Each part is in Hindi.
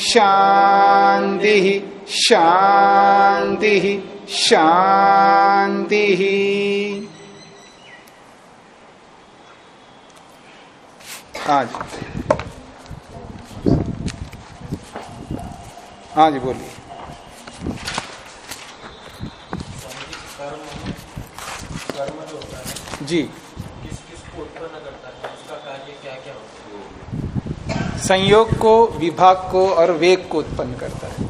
शान्तिः शांति शान्तिः आज। हाँ जी बोलिए। जी। संयोग को विभाग को और वेग को उत्पन्न करता है।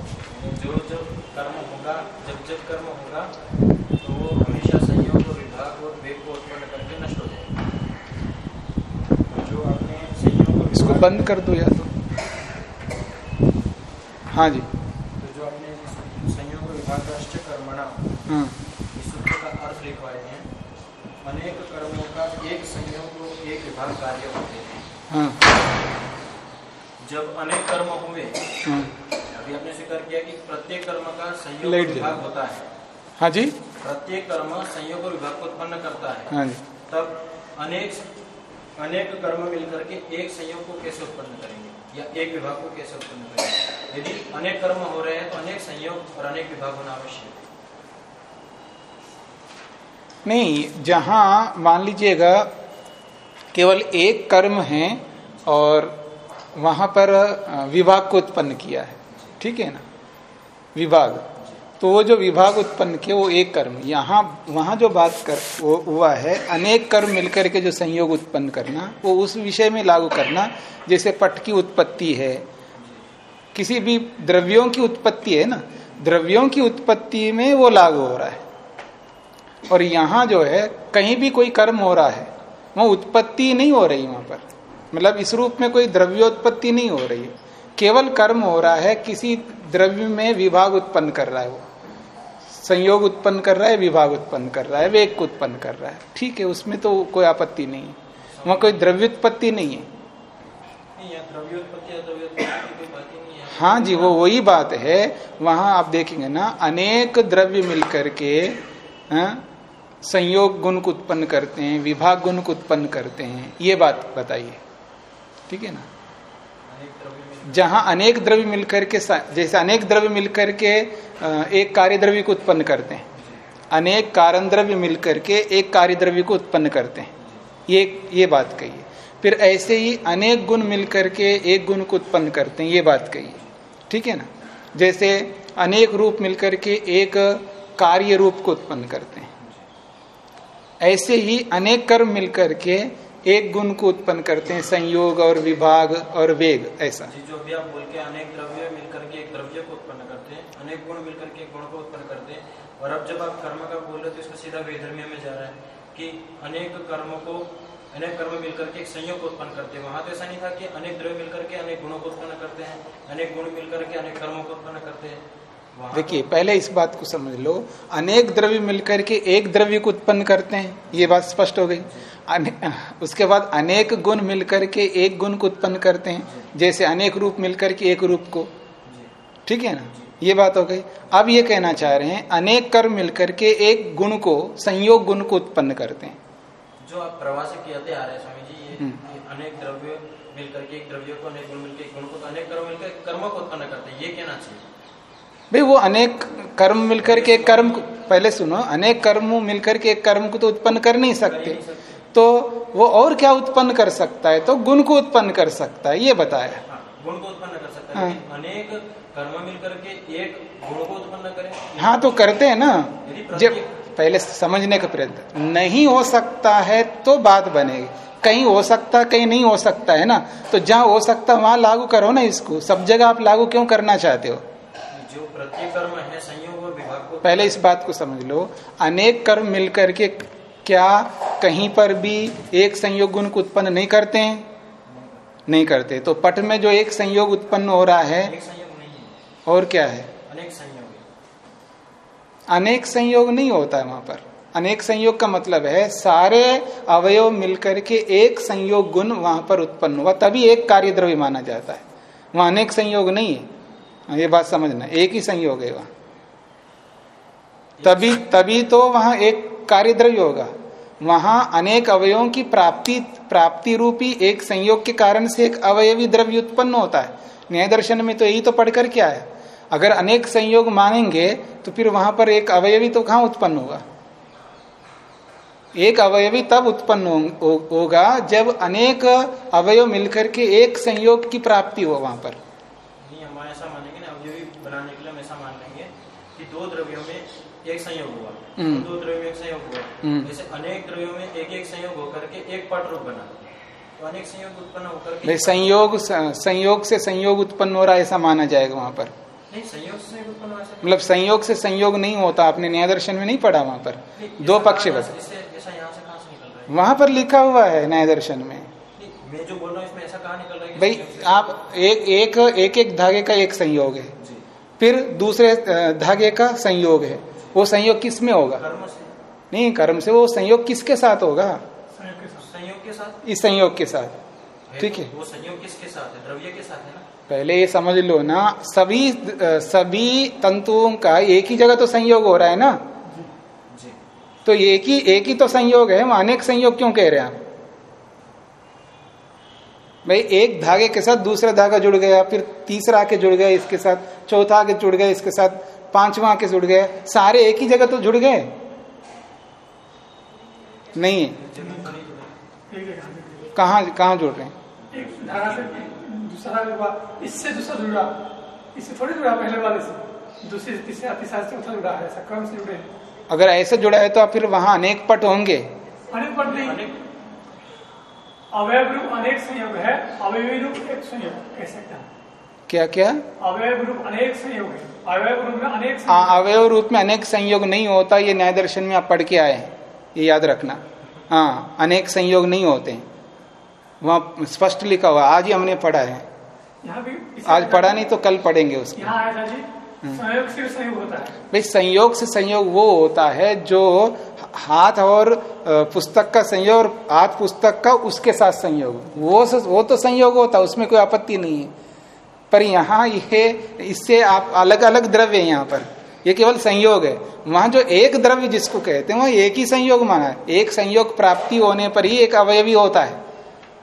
जो जब कर्म होगा जब जब कर्म होगा तो वो हमेशा संयोग और विभाग और वेग को उत्पन्न करके नष्ट हो जाएगा। जो आपने संयोग इसको बंद कर दो या तो। हाँ जी। तो जो आपने संयोग विभाग राष्ट्र कर्मणा हाँ। इस सूत्र का अर्थ लिखवाए हैं अनेक कर्मों का एक संयोग और एक विभाग कार्य होते हैं। हाँ। जब अनेक कर्म हुए हाँ। अभी आपने स्वीकार किया कि प्रत्येक कर्म का संयोग विभाग होता है। हाँ जी। प्रत्येक कर्म संयोग और विभाग को उत्पन्न करता है। हाँ जी। तब अनेक अनेक कर्म मिलकर के एक संयोग को कैसे उत्पन्न करेंगे? या एक विभाग को कैसे उत्पन्न करेंगे? यदि अनेक कर्म हो रहे हैं तो अनेक संयोग और अनेक विभाग होना आवश्यक है। नहीं जहाँ मान लीजिएगा केवल एक कर्म है और वहाँ पर विभाग को उत्पन्न किया है। ठीक है ना? विभाग। तो वो जो विभाग उत्पन्न किया, वो एक कर्म। यहाँ, वहाँ जो बात कर, वो हुआ है, अनेक कर्म मिलकर के जो संयोग उत्पन्न करना, वो उस विषय में लागू करना, जैसे पट की उत्पत्ति है। किसी भी द्रव्यों की उत्पत्ति है ना? द्रव्यों की उत्पत्ति में वो लागू हो रहा है। और यहाँ जो है, कहीं भी कोई कर्म हो रहा है, वह उत्पत्ति नहीं हो रही वहाँ पर। मतलब इस रूप में कोई द्रव्योत्पत्ति नहीं हो रही। है केवल कर्म हो रहा है किसी द्रव्य में विभाग उत्पन्न कर रहा है वो। संयोग उत्पन्न कर रहा है विभाग उत्पन्न कर रहा है वेग उत्पन्न कर रहा है। ठीक है उसमें तो कोई आपत्ति नहीं है। वहाँ कोई द्रव्योत्पत्ति है। ही नहीं है। हाँ जी वो वही बात है। वहाँ आप देखेंगे ना अनेक द्रव्य मिलकर के हाँ, संयोग गुण को उत्पन्न करते हैं विभाग गुण को उत्पन्न करते हैं। ये बात बताइए। ठीक है ना? जहाँ अनेक द्रव्य मिलकर के जैसे अनेक द्रव्य मिलकर के एक कार्य द्रव्य को उत्पन्न करते हैं। अनेक कारण द्रव्य मिलकर के एक कार्य द्रव्य को उत्पन्न करते हैं। ये ये बात कही है। फिर ऐसे ही अनेक गुण मिलकर के एक गुण को उत्पन्न करते हैं, ये बात कही है। ठीक है ना? जैसे अनेक रूप मिलकर के एक कार्य रूप को उत्पन्न करते हैं। ऐसे ही अनेक कर्म मिलकर के एक गुण को उत्पन्न करते हैं, संयोग और विभाग और वेग, ऐसा। जी भी आप बोल के अनेक द्रव्य मिलकर के एक द्रव्य को उत्पन्न करते हैं, अनेक गुण मिलकर के एक गुण को उत्पन्न करते हैं, और अब जब आप कर्म का बोल रहे हो तो इसका सीधा वैधर्म्य में जा रहा है कि अनेक कर्मों को, अनेक कर्म मिलकर के एक संयोग उत्पन्न करते हैं। वहाँ तो ऐसा नहीं था कि अनेक द्रव्य मिलकर के अनेक गुणों को उत्पन्न करते हैं, अनेक गुण मिलकर के अनेक कर्मों को उत्पन्न करते हैं। देखिए पहले इस बात को समझ लो। अनेक द्रव्य मिलकर के एक द्रव्य को उत्पन्न करते हैं ये बात स्पष्ट हो गई। उसके बाद अनेक गुण मिलकर के एक गुण को उत्पन्न करते हैं जैसे अनेक रूप मिलकर के एक रूप को। ठीक है ना? ये बात हो गई। अब ये कहना चाह रहे हैं अनेक कर्म मिलकर के एक गुण को संयोग गुण को उत्पन्न करते हैं। जो आप प्रवास कहते आ रहे हैं स्वामी जी ये हम्म। अनेक द्रव्य मिलकर के एक द्रव्य को अनेक गुण मिलकर एक गुण को तो अनेक कर्म मिलकर कर्म को उत्पन्न करते हैं ये कहना चाहिए। भाई वो अनेक कर्म मिलकर के एक कर्म को पहले सुनो अनेक कर्म मिलकर के एक कर्म को तो उत्पन्न कर नहीं सकते। तो वो और क्या उत्पन्न कर सकता है? तो गुण को उत्पन्न कर सकता है ये बताया। हाँ, गुण को उत्पन्न कर सकता हाँ। है। अनेक कर्म मिलकर के एक गुण को उत्पन्न करें। हाँ तो करते हैं ना। जब पहले समझने का प्रयत्न नहीं हो सकता है तो बात बनेगी। कहीं हो सकता कहीं नहीं हो सकता है ना? तो जहाँ हो सकता वहाँ लागू करो ना इसको। सब जगह आप लागू क्यों करना चाहते हो? प्रत्येक कर्म है संयोग और विभाग को पहले इस बात को समझ लो। अनेक कर्म मिलकर के क्या कहीं पर भी एक संयोग गुण को उत्पन्न नहीं करते? हैं नहीं करते। तो पट में जो एक संयोग उत्पन्न हो रहा है है। और क्या है? अनेक संयोग अनेक संयोग नहीं होता है वहाँ पर। अनेक संयोग का मतलब है सारे अवयव मिलकर के एक संयोग गुण वहाँ पर उत्पन्न हुआ तभी एक कार्य द्रव्य माना जाता है। वहाँ अनेक संयोग नहीं है। ये बात समझना। एक ही संयोग है वहाँ। तभी तभी तो वहाँ एक कार्य द्रव्य होगा। वहाँ अनेक अवयवों की प्राप्ति प्राप्ति रूपी एक संयोग के कारण से एक अवयवी द्रव्य उत्पन्न होता है। न्याय दर्शन में तो यही तो पढ़कर क्या है? अगर अनेक संयोग मानेंगे तो फिर वहाँ पर एक अवयवी तो कहाँ उत्पन्न होगा? एक अवयवी तब उत्पन्न होगा हो, जब अनेक अवयव मिलकर के एक संयोग की प्राप्ति हो वहाँ पर। नहीं बनाने के लिए हम ऐसा मान लेंगे कि दो द्रव्यों में एक संयोग हुआ। हम्म। दो द्रव्यों में एक संयोग हुआ। हम्म। जैसे अनेक द्रव्यों में एक एक संयोग होकर के एक पट रूप बना। तो अनेक संयोग उत्पन्न होकर संयोग संयोग से संयोग उत्पन्न हो रहा है ऐसा माना जाएगा वहाँ पर। नहीं संयोग से उत्पन्न मतलब संयोग से संयोग नहीं होता आपने न्याय दर्शन में नहीं पढ़ा वहाँ पर। दो पक्ष बस। वहाँ पर लिखा हुआ है न्याय दर्शन में। मैं जो बोल रहा हूँ इसमें ऐसा कहाँ निकल रहा है भाई आप एक एक एक एक धागे का एक संयोग है। फिर दूसरे धागे का संयोग है। वो संयोग किसमें होगा? कर्म से। नहीं कर्म से वो संयोग किसके साथ होगा? संयोग के साथ। इस संयोग के साथ। ठीक है। वो संयोग किसके साथ है? द्रव्य के साथ है ना? पहले ये समझ लो ना सभी सभी तंतुओं का एक ही जगह तो संयोग हो रहा है ना? जी। तो एक ही एक ही तो संयोग है वहाँ अनेक संयोग क्यों कह रहे हैं? आप भाई एक धागे के साथ दूसरा धागा जुड़ गया फिर तीसरा आके जुड़ गया इसके साथ चौथा आके जुड़ गया इसके साथ पांचवा आके जुड़ गया सारे एक ही जगह तो जुड़ गए नहीं है कहाँ कहाँ जुड़ रहे हैं इससे दूसरा जुड़ा इससे थोड़ी जुड़ा पहले वाले से दूसरे जुड़ा है ऐसा क्रम से जुड़े अगर ऐसे जुड़ा है तो फिर वहाँ अनेक पट होंगे अनेक पद नहीं अवयव रूप अनेक संयोग है अवयवी रूप एक संयोग कह सकते हैं क्या क्या? अवयव रूप अनेक संयोग है अवयव रूप में अनेक संयोग। अवयव रूप में अनेक संयोग नहीं होता ये न्याय दर्शन में आप पढ़ के आए हैं ये याद रखना। हाँ अनेक संयोग नहीं होते वहाँ स्पष्ट लिखा हुआ आज ही हमने पढ़ा है। यहाँ भी आज पढ़ा नहीं तो कल पढ़ेंगे उसको। संयोग से संयोग होता है। भाई संयोग से संयोग वो होता है जो हाथ और पुस्तक का संयोग और हाथ पुस्तक का उसके साथ संयोग। वो वो तो संयोग होता है उसमें कोई आपत्ति नहीं है। पर यहाँ ये इससे आप अलग अलग द्रव्य है यहाँ पर। ये केवल संयोग है। वहाँ जो एक द्रव्य जिसको कहते हैं वह एक ही संयोग माना है। एक संयोग प्राप्ति होने पर ही एक अवयवी होता है।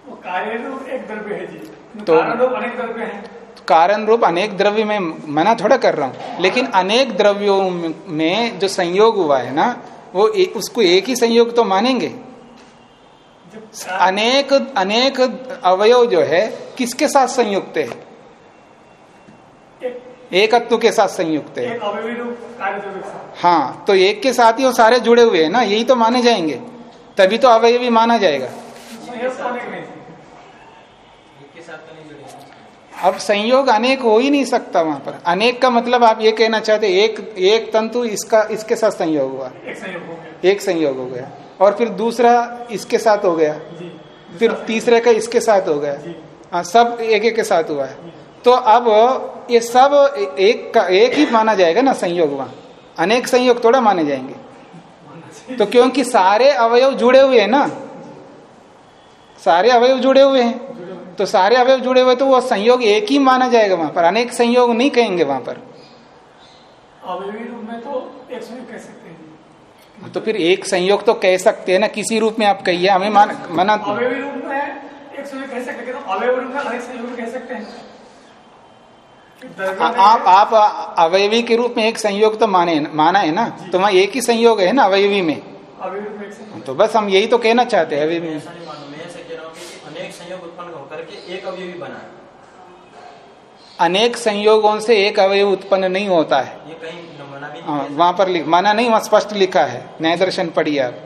वो कार्य एक द्रव्य है जी। तो- अनेक द्रव्य है। कारण रूप अनेक द्रव्य में मना थोड़ा कर रहा हूँ। लेकिन अनेक द्रव्यों में जो संयोग हुआ है ना वो ए, उसको एक ही संयोग तो मानेंगे? अनेक अनेक अवयव जो है किसके साथ संयुक्त है? एक एकत्व के साथ संयुक्त है। हाँ तो एक के साथ ही वो सारे जुड़े हुए हैं ना यही तो माने जाएँगे। तभी तो अवयवी माना जाएगा। अब संयोग अनेक हो ही नहीं सकता वहाँ पर। अनेक का मतलब आप ये कहना चाहते एक एक तंतु इसका इसके साथ संयोग हुआ। एक संयोग हो गया। एक संयोग हो गया। और फिर दूसरा इसके साथ हो गया। जी। फिर तीसरे का इसके साथ हो गया। हाँ सब एक एक के साथ हुआ है। तो अब ये सब एक का एक ही माना जाएगा ना संयोग वहाँ। अनेक संयोग थोड़ा माने जाएँगे। तो क्योंकि सारे अवयव जुड़े हुए हैं ना। सारे अवयव जुड़े हुए हैं। तो सारे अवयव जुड़े हुए तो वो संयोग एक ही माना जाएगा वहाँ पर। अनेक संयोग नहीं कहेंगे वहाँ पर। में तो एक संयोग कह सकते हैं। तो फिर एक संयोग तो कह सकते हैं ना किसी रूप में आप कहिए हमें मान, मना अवयवी रूप में एक संयोग कह सकते हैं तो अवयव रूप में अनेक संयोग कह सकते हैं। आ, आप आप अवयवी के रूप में एक संयोग तो माने माना है ना? तो वहाँ एक ही संयोग है ना अवयवी में? अवयवी में तो बस हम यही तो कहना चाहते हैं अवयवी मैं में ऐसा नहीं मानू मैं ऐसा कह रहा हूँ कि अनेक संयोग उत्पन्न होकर के एक अवयवी बना है। अनेक संयोगों से एक अवयव उत्पन्न नहीं होता है। ये कहीं मना भी नहीं है वहाँ पर लिख माना नहीं वहाँ स्पष्ट लिखा है न्याय दर्शन पढ़िए आप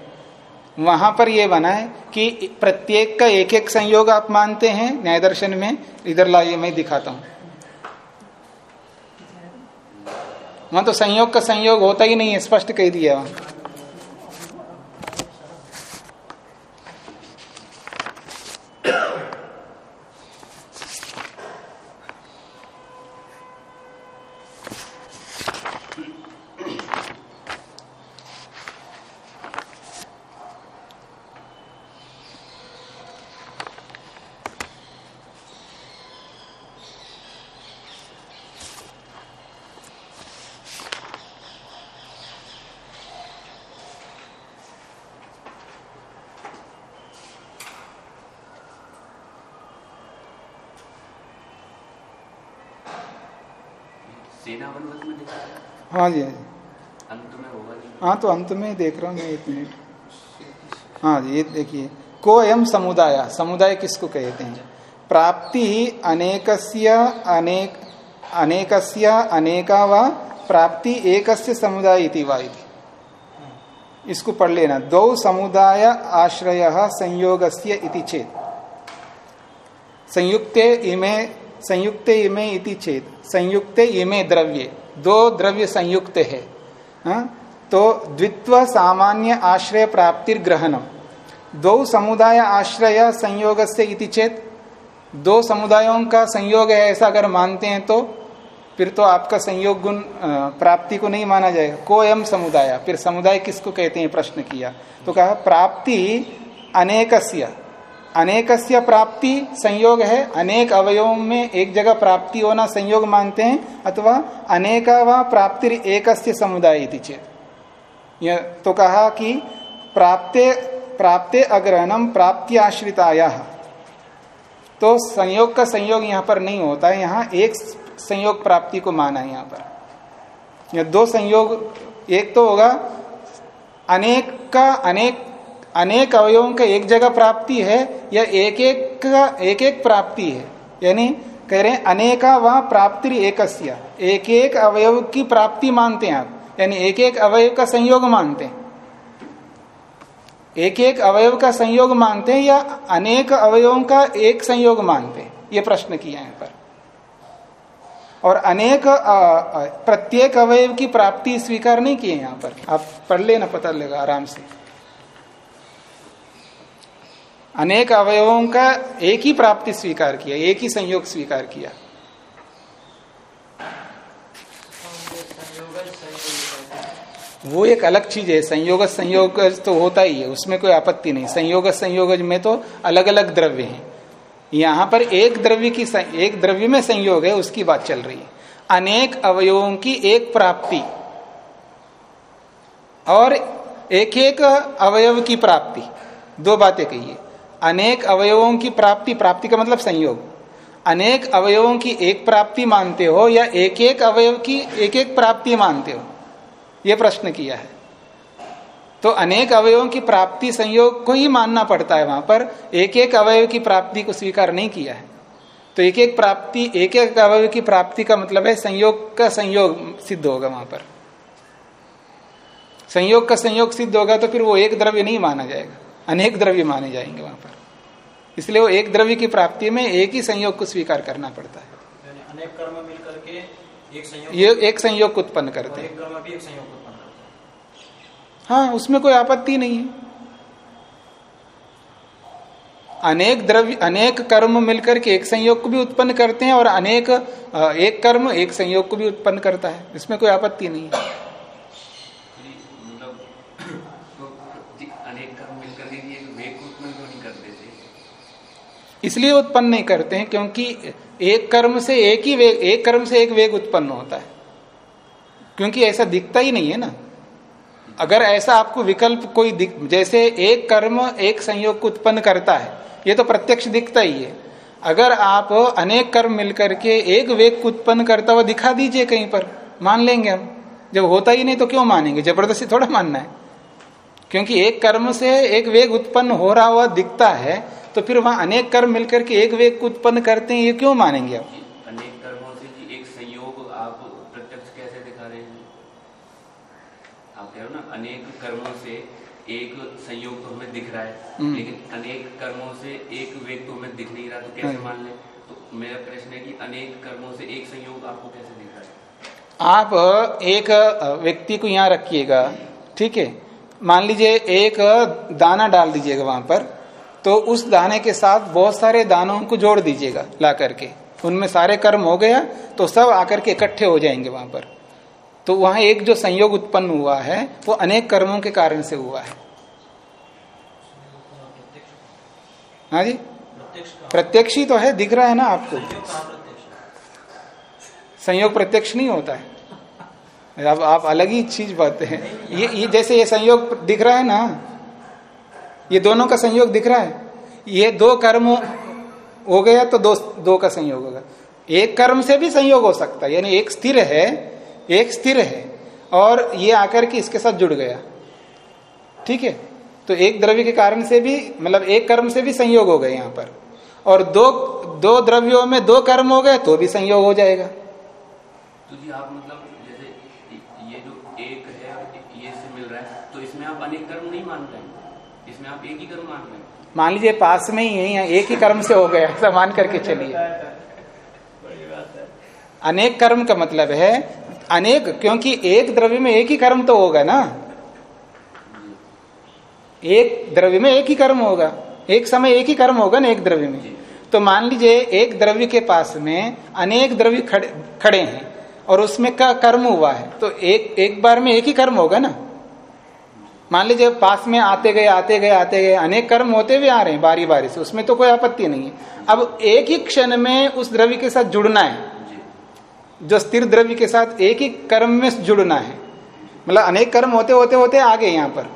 वहाँ पर यह बना है कि प्रत्येक का एक एक संयोग आप मानते हैं न्याय दर्शन में इधर लाइए मैं दिखाता हूँ। वहाँ तो संयोग का संयोग होता ही नहीं है स्पष्ट कह दिया। वहाँ सेना वनवत में दिखा है हाँ जी हाँ जी। अंत में होगा हाँ तो अंत में देख रहा हूँ मैं एक मिनट। हाँ जी ये देखिए। को एम समुदाय समुदाय किसको कहते हैं? प्राप्ति अनेकस्य अनेक अनेकस्य अनेका व प्राप्ति एकस्य समुदाय इति वा इति। इसको पढ़ लेना। दो समुदाय आश्रय संयोगस्य इति चेत। संयुक्ते इमे संयुक्ते इमे इति चेत। संयुक्ते इमे द्रव्ये। दो द्रव्य संयुक्त है हाँ? तो द्वित्व सामान्य आश्रय प्राप्तिर ग्रहणम। दो समुदाय आश्रय संयोग से इति चेत। दो समुदायों का संयोग है ऐसा अगर मानते हैं तो फिर तो आपका संयोग गुण प्राप्ति को नहीं माना जाएगा। को एम समुदाय, फिर समुदाय किसको कहते हैं? प्रश्न किया। तो कहा, प्राप्ति अनेकस्य अनेकस्य प्राप्ति संयोग है। अनेक अवयवों में एक जगह प्राप्ति होना संयोग मानते हैं, अथवा अनेका व प्राप्ति एकस्य समुदाय चेत। यह तो कहा कि प्राप्ते प्राप्ते अग्रहणम प्राप्ति आश्रिताया तो संयोग का संयोग यहाँ पर नहीं होता है, यहाँ एक संयोग प्राप्ति को माना है यहाँ पर। यह दो संयोग, एक तो होगा अनेक का अनेक अनेक अवयवों का एक जगह प्राप्ति है या एक एक का एक एक प्राप्ति है। यानी कह रहे हैं, अनेका व प्राप्ति एकस्य। एक एक अवयव की प्राप्ति मानते हैं आप। यानी एक एक अवयव का संयोग मानते हैं। एक एक अवयव का संयोग मानते हैं या अनेक अवयवों का एक संयोग मानते हैं? ये प्रश्न किया है पर। और अनेक प्रत्येक अवयव की प्राप्ति स्वीकार नहीं किए यहाँ पर। आप पढ़ लेना पता लगा आराम से। अनेक अवयवों का एक ही प्राप्ति स्वीकार किया, एक ही संयोग स्वीकार किया। वो एक अलग चीज़ है, संयोग संयोग तो होता ही है, उसमें कोई आपत्ति नहीं। संयोग संयोग में तो अलग अलग द्रव्य हैं। यहाँ पर एक द्रव्य की एक द्रव्य में संयोग है, उसकी बात चल रही है। अनेक अवयवों की एक प्राप्ति और एक एक अवयव की प्राप्ति। दो बातें कही अनेक अवयवों की प्राप्ति प्राप्ति का मतलब संयोग। अनेक अवयवों की एक प्राप्ति मानते हो या एक एक अवयव की एक एक प्राप्ति मानते हो? यह प्रश्न किया है। तो अनेक अवयवों की प्राप्ति संयोग को ही मानना पड़ता है वहाँ पर। एक एक अवयव की प्राप्ति को स्वीकार नहीं किया है। तो एक एक प्राप्ति एक एक अवयव की प्राप्ति का मतलब है संयोग का संयोग सिद्ध होगा वहाँ पर। संयोग का संयोग सिद्ध होगा तो फिर वो एक द्रव्य नहीं माना जाएगा। अनेक द्रव्य माने जाएँगे वहाँ पर। इसलिए वो एक द्रव्य की प्राप्ति में एक ही संयोग को स्वीकार करना पड़ता है। अनेक कर्म मिल करके एक संयोग ये एक संयोग उत्पन्न करते हैं। कर्म भी एक संयोग उत्पन्न करता हाँ। उसमें कोई आपत्ति नहीं है। अनेक द्रव्य अनेक कर्म मिलकर के एक संयोग को भी उत्पन्न करते हैं और अनेक एक कर्म एक संयोग को भी उत्पन्न करता है। इसमें कोई आपत्ति नहीं है जी, मतलब तो जी, अनेक कर्म मिलकर के ये वेग को उत्पन्न क्यों नहीं कर देते इसलिए उत्पन्न नहीं करते हैं, क्योंकि एक कर्म से एक ही वेग, एक कर्म से एक वेग उत्पन्न होता है। क्योंकि ऐसा दिखता ही नहीं है ना। अगर ऐसा आपको विकल्प कोई दिख, जैसे एक कर्म, एक संयोग को उत्पन्न करता है, ये तो प्रत्यक्ष दिखता ही है। अगर आप अनेक कर्म मिलकर के एक वेग को उत्पन्न करता हुआ दिखा दीजिए कहीं पर, मान लेंगे हम। जब होता ही नहीं तो क्यों मानेंगे? ज़बरदस्ती थोड़ा मानना है। क्योंकि एक कर्म से एक वेग उत्पन्न हो रहा हुआ दिखता है तो फिर वहाँ अनेक कर्म मिलकर के एक वेग को उत्पन्न करते हैं ये क्यों मानेंगे आप? अनेक कर्मों से जी एक संयोग आप प्रत्यक्ष कैसे दिखा रहे हैं? आप कह रहे हो ना अनेक कर्मों से एक संयोग तो हमें दिख रहा है हम्म। लेकिन अनेक कर्मों से एक वेग तो हमें दिख नहीं रहा तो कैसे हाँ। मान लें? तो मेरा प्रश्न है कि अनेक कर्मों से एक संयोग आपको कैसे दिख रहा है? आप एक व्यक्ति को यहाँ रखिएगा ठीक है? मान लीजिए एक दाना डाल दीजिएगा वहाँ पर। तो उस दाने के साथ बहुत सारे दानों को जोड़ दीजिएगा, ला करके। उनमें सारे कर्म हो गया तो सब आकर के इकट्ठे हो जाएँगे वहाँ पर। तो वहाँ एक जो संयोग उत्पन्न हुआ है, वो अनेक कर्मों के कारण से हुआ है। हाँ जी? प्रत्यक्ष ही तो है, दिख रहा है ना आपको? संयोग प्रत्यक्ष नहीं होता है। अब आप अलग ही चीज़ बात हैं। ये ये जैसे ये संयोग दिख रहा है ना ये दोनों का संयोग दिख रहा है। ये दो कर्म हो गया तो दो दो का संयोग होगा। एक कर्म से भी संयोग हो सकता है, यानी एक स्थिर है, एक स्थिर है, और ये आकर के इसके साथ जुड़ गया। ठीक है? तो एक द्रव्य के कारण से भी मतलब एक कर्म से भी संयोग हो गए यहाँ पर। और दो दो द्रव्यों में दो कर्म हो गए तो भी संयोग हो जाएगा। तो जी आप मतलब जैसे ये जो एक है, ये से मिल रहा है तो इसमें आप अनेक कर्म नहीं मान रहे इसमें आप एक ही कर्म मान रहे हैं। मान लीजिए पास में ही है एक ही कर्म से हो गया ऐसा मान करके चलिए। अनेक कर्म का मतलब है अनेक क्योंकि एक द्रव्य में एक ही कर्म तो होगा ना। एक द्रव्य में एक ही कर्म होगा एक समय एक ही कर्म होगा ना एक द्रव्य में। तो मान लीजिए एक द्रव्य के पास में अनेक द्रव्य खड़े खड़े हैं और उसमें का कर्म हुआ है तो एक एक बार में एक ही कर्म होगा ना। मान लीजिए पास में आते गए आते गए आते गए अनेक कर्म होते हुए आ रहे हैं बारी बारी से उसमें तो कोई आपत्ति नहीं है। अब एक ही क्षण में उस द्रव्य के साथ जुड़ना है। जो। स्थिर द्रव्य के साथ एक ही कर्म में जुड़ना है। मतलब अनेक कर्म होते होते होते आ गए यहाँ पर।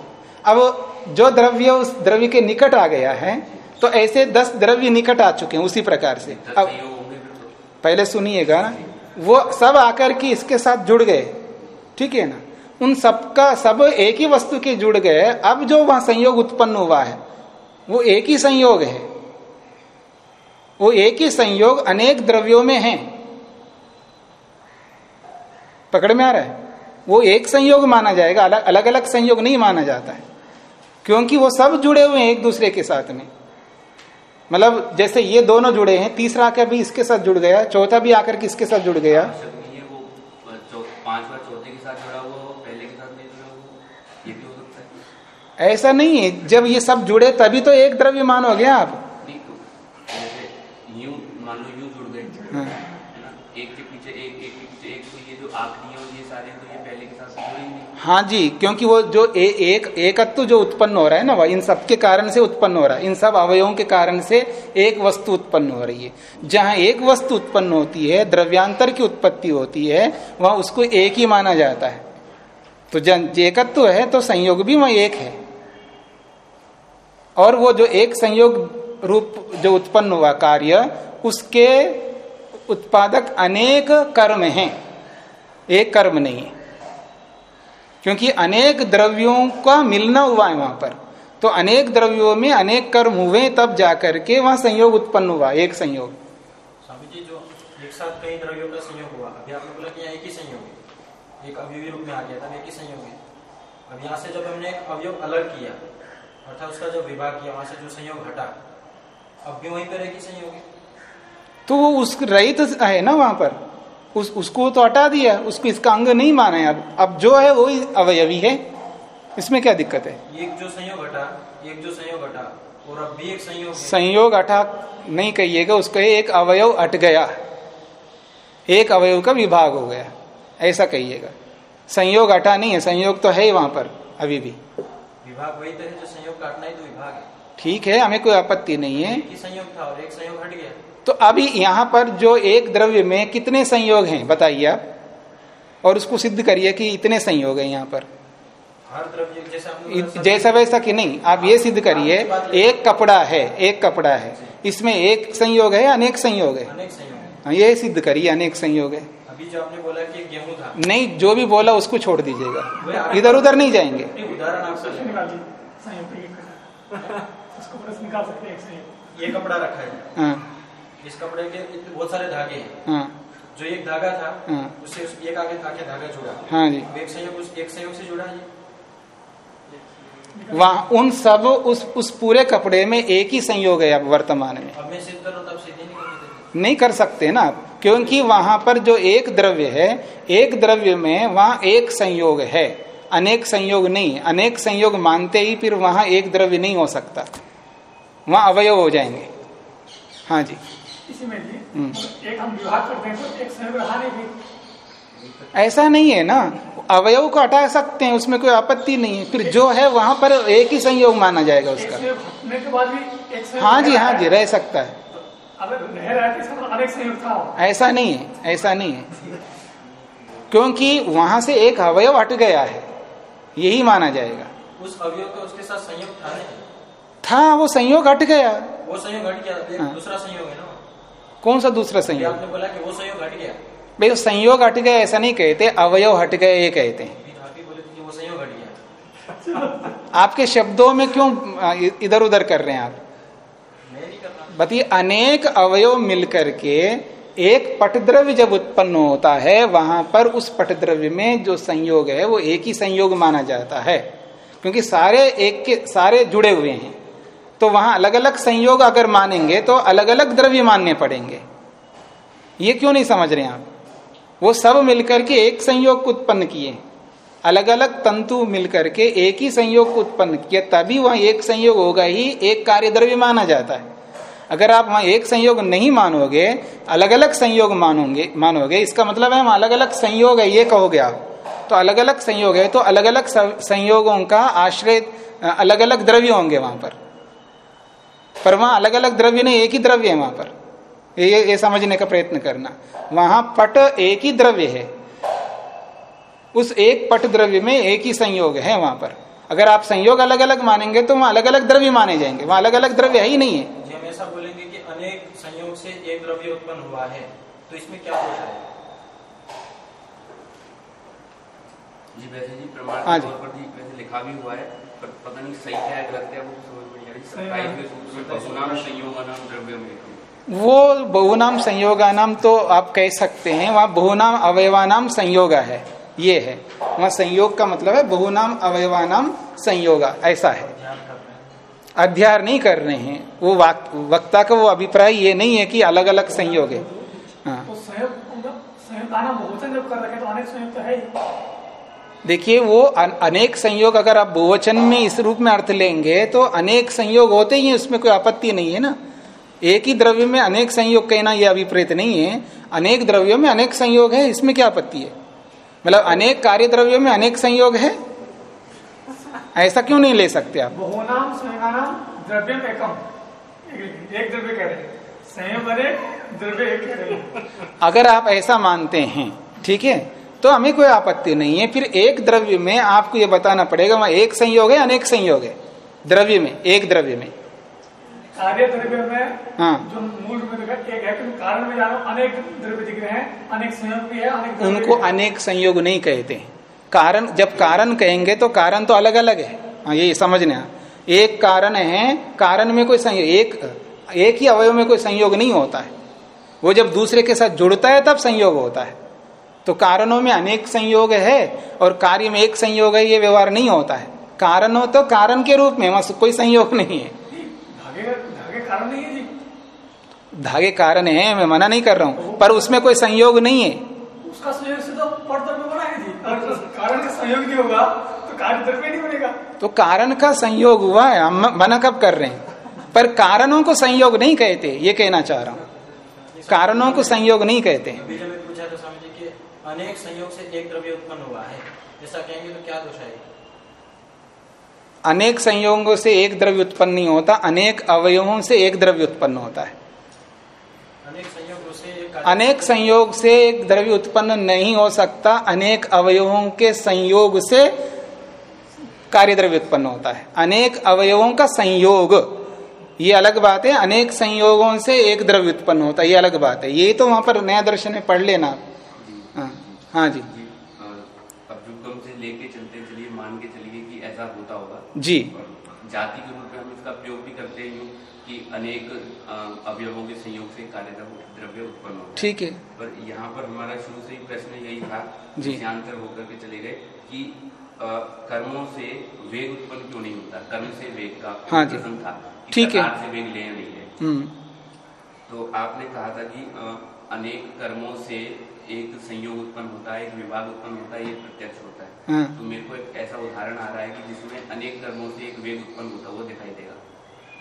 अब जो द्रव्य उस द्रव्य के निकट आ गया है तो ऐसे दस द्रव्य निकट आ चुके हैं उसी प्रकार से। अब पहले सुनिएगा ना वो सब आकर के इसके साथ जुड़ गए। ठीक है ना? उन सबका, सब एक ही वस्तु के जुड़ गए, अब जो वहाँ संयोग उत्पन्न हुआ है, वो एक ही संयोग है। वो एक ही संयोग अनेक द्रव्यों में है। पकड़ में आ रहा है? वो एक संयोग माना जाएगा, अलग अलग अलग संयोग नहीं माना जाता है। क्योंकि वो सब जुड़े हुए हैं एक दूसरे के साथ में। मतलब जैसे ये दोनों जुड़े हैं, तीसरा आकर भी इसके साथ जुड़ गया, चौथा भी आकर के इसके साथ जुड़ गया ये वो पाँच बार चौथे के साथ जुड़ा हुआ हो पहले के साथ नहीं जुड़ा हुआ ये भी हो सकता है ऐसा नहीं है। जब ये सब जुड़े तभी तो एक द्रव्य मान हो गया आप तो जैसे यूँ मान लो यूँ जुड़ गए। एक के पीछे एक एक एक ये जो आखिरी ये सारे ये पहले के साथ जुड़े नहीं। हाँ जी क्योंकि वो जो ए, एक एकत्व जो उत्पन्न हो रहा है ना वह इन सब के कारण से उत्पन्न हो रहा है। इन सब अवयवों के कारण से एक वस्तु उत्पन्न हो रही है। जहाँ एक वस्तु उत्पन्न होती है द्रव्यांतर की उत्पत्ति होती है वहाँ उसको एक ही माना जाता है। तो जन एकत्व है तो संयोग भी वह एक है। और वो जो एक संयोग रूप, जो उत्पन्न हुआ कार्य, उसके उत्पादक अनेक कर्म हैं। एक कर्म नहीं। है क्योंकि अनेक द्रव्यों का मिलना हुआ है वहाँ पर। तो अनेक द्रव्यों में अनेक कर्म हुए, तब जाकर के वहाँ संयोग उत्पन्न हुआ, एक संयोग। जी जो एक साथ कई द्रव्यों का संयोग हुआ, अभी आपने बोला कि एक ही संयोग है। एक अवयवी रूप में आ गया था, एक ही संयोग है। अब यहाँ से जब हमने अवयव अलग किया अर्थात उसका जो विभाग किया वहाँ से जो संयोग हटा अब भी वहीं पर ही संयोग? तो वो उस रहित है ना वहाँ पर? उस उसको तो हटा दिया उसको इसका अंग नहीं माना है अब अब जो है वो अवयवी है। इसमें क्या दिक्कत है? एक जो संयोग हटा एक जो संयोग हटा और अब भी एक संयोग संयोग हटा नहीं कहिएगा उसको एक अवयव हट गया। एक अवयव का विभाग हो गया। ऐसा कहिएगा। संयोग हटा नहीं है संयोग तो है ही वहाँ पर अभी भी। विभाग वही तो है जो संयोग काटना ही तो विभाग है। ठीक है हमें कोई आपत्ति नहीं है। संयोग था और एक संयोग हट गया। तो अभी यहाँ पर जो एक द्रव्य में कितने संयोग हैं बताइए आप और उसको सिद्ध करिए कि इतने संयोग हैं यहाँ पर। हर द्रव्य जैसे जैसा वैसा कि नहीं आप ये सिद्ध करिए एक कपड़ा है एक कपड़ा है। इसमें एक संयोग है अनेक संयोग है? अनेक संयोग हाँ, ये सिद्ध करिए अनेक संयोग है। अभी जो आपने बोला कि गेहूँ था। नहीं जो भी बोला उसको छोड़ दीजिएगा। इधर उधर नहीं जाएँगे। उदाहरण आपसे प्रश्न निकाल दी संयोग एक कपड़ा। उसको प्रश्न निकाल सकते हैं ये कपड़ा रखा है। हाँ। इस कपड़े के इतने बहुत सारे धागे हैं। हाँ। जो एक धागा था हाँ। उससे उस एक आगे आगे धागा जुड़ा। हाँ जी। एक संयोग उस एक संयोग से जुड़ा है। वहाँ उन सब उस उस पूरे कपड़े में एक ही संयोग है अब वर्तमान में। अब मैं सिद्ध करूँ तब सिद्ध नहीं कर नहीं कर सकते ना आप क्योंकि वहाँ पर जो एक द्रव्य है एक द्रव्य में वहाँ एक संयोग है। अनेक संयोग नहीं अनेक संयोग मानते ही फिर वहाँ एक द्रव्य नहीं हो सकता। वहाँ अवयव हो जाएँगे। हाँ जी। इसी में भी हम्म। एक हम विभाग करते हैं तो एक संयोग रहा नहीं ऐसा नहीं है ना। अवयव को हटा सकते हैं उसमें कोई आपत्ति नहीं है। फिर जो है वहाँ पर एक ही संयोग माना जाएगा उसका। हाँ जी हाँ जी रह सकता है। रहा है तो मतलब ऐसा नहीं है ऐसा नहीं है। क्योंकि वहाँ से एक अवयव हट गया है। यही माना जाएगा। उस अवयव का उसके साथ संयोग था नहीं। था वो संयोग हट गया। वो संयोग हट गया हाँ। दूसरा संयोग है ना। कौन सा दूसरा संयोग? आपने बोला कि वो संयोग घट गया। भाई संयोग हट गए ऐसा नहीं कहते अवयव हट गए ये कहते हैं। गया। आपके शब्दों में क्यों इधर उधर कर रहे हैं आप? बताइए अनेक अवयव मिलकर के एक पटद्रव्य जब उत्पन्न होता है, वहाँ पर उस पटद्रव्य में जो संयोग है, वो एक ही संयोग माना जाता है। क्योंकि सारे एक के, सारे जुड़े हुए हैं। तो वहाँ अलग अलग संयोग अगर मानेंगे तो अलग अलग द्रव्य मानने पड़ेंगे। ये क्यों नहीं समझ रहे आप? वो सब मिलकर के एक संयोग को उत्पन्न किए। अलग अलग तंतु मिलकर के एक ही संयोग को उत्पन्न किया तभी वहाँ एक संयोग होगा ही, एक कार्य द्रव्य माना जाता है। अगर आप वहाँ एक संयोग नहीं मानोगे अलग अलग संयोग मानोगे मानोगे, इसका मतलब है हम अलग अलग संयोग है, ये कहोगे आप। तो अलग अलग संयोग है तो अलग अलग संयोगों का आश्रय अलग अलग द्रव्य होंगे वहाँ पर। पर वहाँ अलग अलग द्रव्य नहीं, एक ही द्रव्य है वहाँ पर। ये ये समझने का प्रयत्न करना। वहाँ पट एक ही द्रव्य है। उस एक पट द्रव्य में एक ही संयोग है वहाँ पर। अगर आप संयोग अलग अलग मानेंगे तो वहाँ अलग अलग द्रव्य माने जाएँगे। वहाँ अलग अलग द्रव्य है ही नहीं है। ऐसा बोलेंगे कि अनेक संयोग से एक द्रव्य उत्पन्न हुआ है। तो इसमें क्या दोष है? जी वैसे जी प्रमाण हाँ के तौर पर जी वैसे लिखा भी हुआ है पर पता नहीं सही है गलत है वो समझ में नहीं आ रही। सत्ताईसवें सूत्र में बहुनाम संयोगानाम द्रव्यम वो बहुनाम संयोगानाम तो आप कह सकते हैं वहाँ बहुनाम अवयवानाम संयोगा है ये है। वहाँ संयोग का मतलब है बहुनाम अवयवानाम संयोगा ऐसा है। हैं अध्यार नहीं कर रहे हैं। वो वक्ता का वो अभिप्राय ये नहीं है कि अलग अलग संयोग है। हाँ। तो रखे तो अनेक संयोग तो देखिए वो अनेक संयोग अगर आप बहुवचन में इस रूप में अर्थ लेंगे तो अनेक संयोग होते ही उसमें कोई आपत्ति नहीं है ना। एक ही द्रव्य में अनेक संयोग कहना यह अभिप्रेत नहीं है। अनेक द्रव्यों में अनेक संयोग है इसमें क्या आपत्ति है? मतलब अनेक कार्य द्रव्यों में अनेक संयोग है? ऐसा क्यों नहीं ले सकते आप? बहुनाम संयोगानाम द्रव्यम एकम। एक द्रव्य कह रहे हैं। संयोग द्रव्य एक कह रहे अगर आप ऐसा मानते हैं ठीक है? तो हमें कोई आपत्ति नहीं है। फिर एक द्रव्य में आपको ये बताना पड़ेगा वहाँ एक संयोग है अनेक संयोग है। द्रव्य में एक द्रव्य में। कार्य द्रव्य में हाँ। जो मूल रूप में एक है कारण में जा रहा हूँ अनेक द्रव्य दिख रहे हैं अनेक संयोग भी है अनेक उनको अनेक संयोग नहीं कहते। हैं कारण जब कारण कहेंगे तो कारण तो अलग अलग है। हाँ ये समझना। एक कारण है कारण में कोई संयोग एक एक ही अवयव में कोई संयोग नहीं होता है। वो जब दूसरे के साथ जुड़ता है तब संयोग होता है। तो कारणों में अनेक संयोग है और कार्य में एक संयोग है ये व्यवहार नहीं होता है। कारण हो तो कारण के रूप में वहाँ कोई संयोग नहीं है। धागे धागे कारण नहीं है जी? धागे कारण है मैं मना नहीं कर रहा हूँ पर उसमें कोई संयोग नहीं है। उसका संयोग से तो पट द्रव्य बना है जी अगर उस कारण का संयोग नहीं होगा तो कार्य द्रव्य नहीं बनेगा। तो कारण का संयोग हुआ है हम मना कब कर रहे हैं। पर कारणों को संयोग नहीं कहते ये कहना चाह रहा हूँ। कारणों को संयोग नहीं कहते। पूछा तो स्वामी अनेक संयोग से एक द्रव्य उत्पन्न हुआ है ऐसा कहेंगे तो क्या दोष है? अनेक संयोगों से एक द्रव्य उत्पन्न नहीं होता अनेक अवयवों से एक द्रव्य उत्पन्न होता है अनेक संयोग से एक अनेक संयोग से एक द्रव्य उत्पन्न नहीं हो सकता अनेक अवयवों के संयोग से कार्य द्रव्य उत्पन्न होता है। अनेक अवयवों का संयोग ये अलग बात है अनेक संयोगों से एक द्रव्य उत्पन्न होता है ये अलग बात है। ये तो वहाँ पर नया दर्शन में पढ़ लेना। आप। हाँ हाँ जी। जी अब से लेके चलते चलिए मान के चलिए कि ऐसा होता होगा। जी। जाति के रूप में हम इसका प्रयोग भी करते हैं कि अनेक अवयवों के संयोग से कार्य द्रव्य द्रव्य उत्पन्न होता है। ठीक है। पर यहाँ पर हमारा शुरू से ही प्रश्न यही था जी। विषयांतर होकर के चले गए कि कर्मों से वेग उत्पन्न क्यों नहीं होता? कर्म से वेग का हाँ जी। था ठीक है। से वेग ले नहीं है हम्म। तो आपने कहा था कि अनेक कर्मों से एक संयोग उत्पन्न होता है एक विभाग उत्पन्न होता है ये प्रत्यक्ष होता है। हाँ। तो मेरे को एक ऐसा उदाहरण आ रहा है कि जिसमें अनेक कर्मों से एक वेग उत्पन्न होता हुआ दिखाई देगा।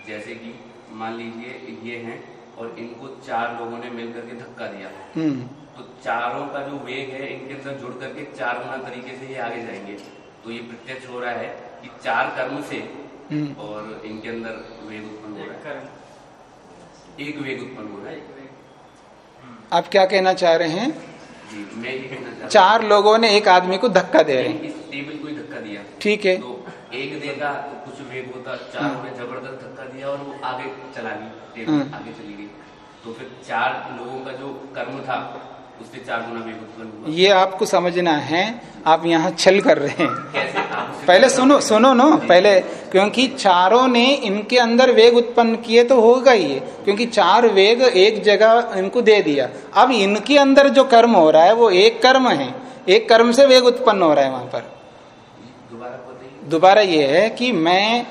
जैसे कि मान लीजिए ये हैं और इनको चार लोगों ने मिल करके धक्का दिया। हम्म। तो चारों का जो वेग है इनके अंदर जुड़ करके चार गुना तरीके से ये आगे जाएँगे। तो ये प्रत्यक्ष हो रहा है कि चार कर्म से हम्म। और इनके अंदर वेग उत्पन्न हो रहा है। एक वेग उत्पन्न हो रहा है। आप क्या कहना चाह रहे हैं? जी मैं ये कहना चाहता चार लोगों ने एक आदमी को धक्का दे रहे हैं। इस टेबल को ही धक्का दिया। ठीक है। तो एक देगा तो कुछ वेग होता चारों ने ज़बरदस्त धक्का दिया और वो आगे चला गई हम्म। आगे चली गई। तो फिर चार लोगों का जो कर्म था उससे चार गुना वेग उत्पन्न हुआ। ये आपको समझना है आप यहाँ छल कर रहे हैं। पहले सुनो सुनो नो पहले क्योंकि चारों ने इनके अंदर वेग उत्पन्न किए तो होगा ही ये क्योंकि चार वेग एक जगह इनको दे दिया। अब इनके अंदर जो कर्म हो रहा है वो एक कर्म है एक कर्म से वेग उत्पन्न हो रहा है वहाँ पर। दोबारा ये है कि मैं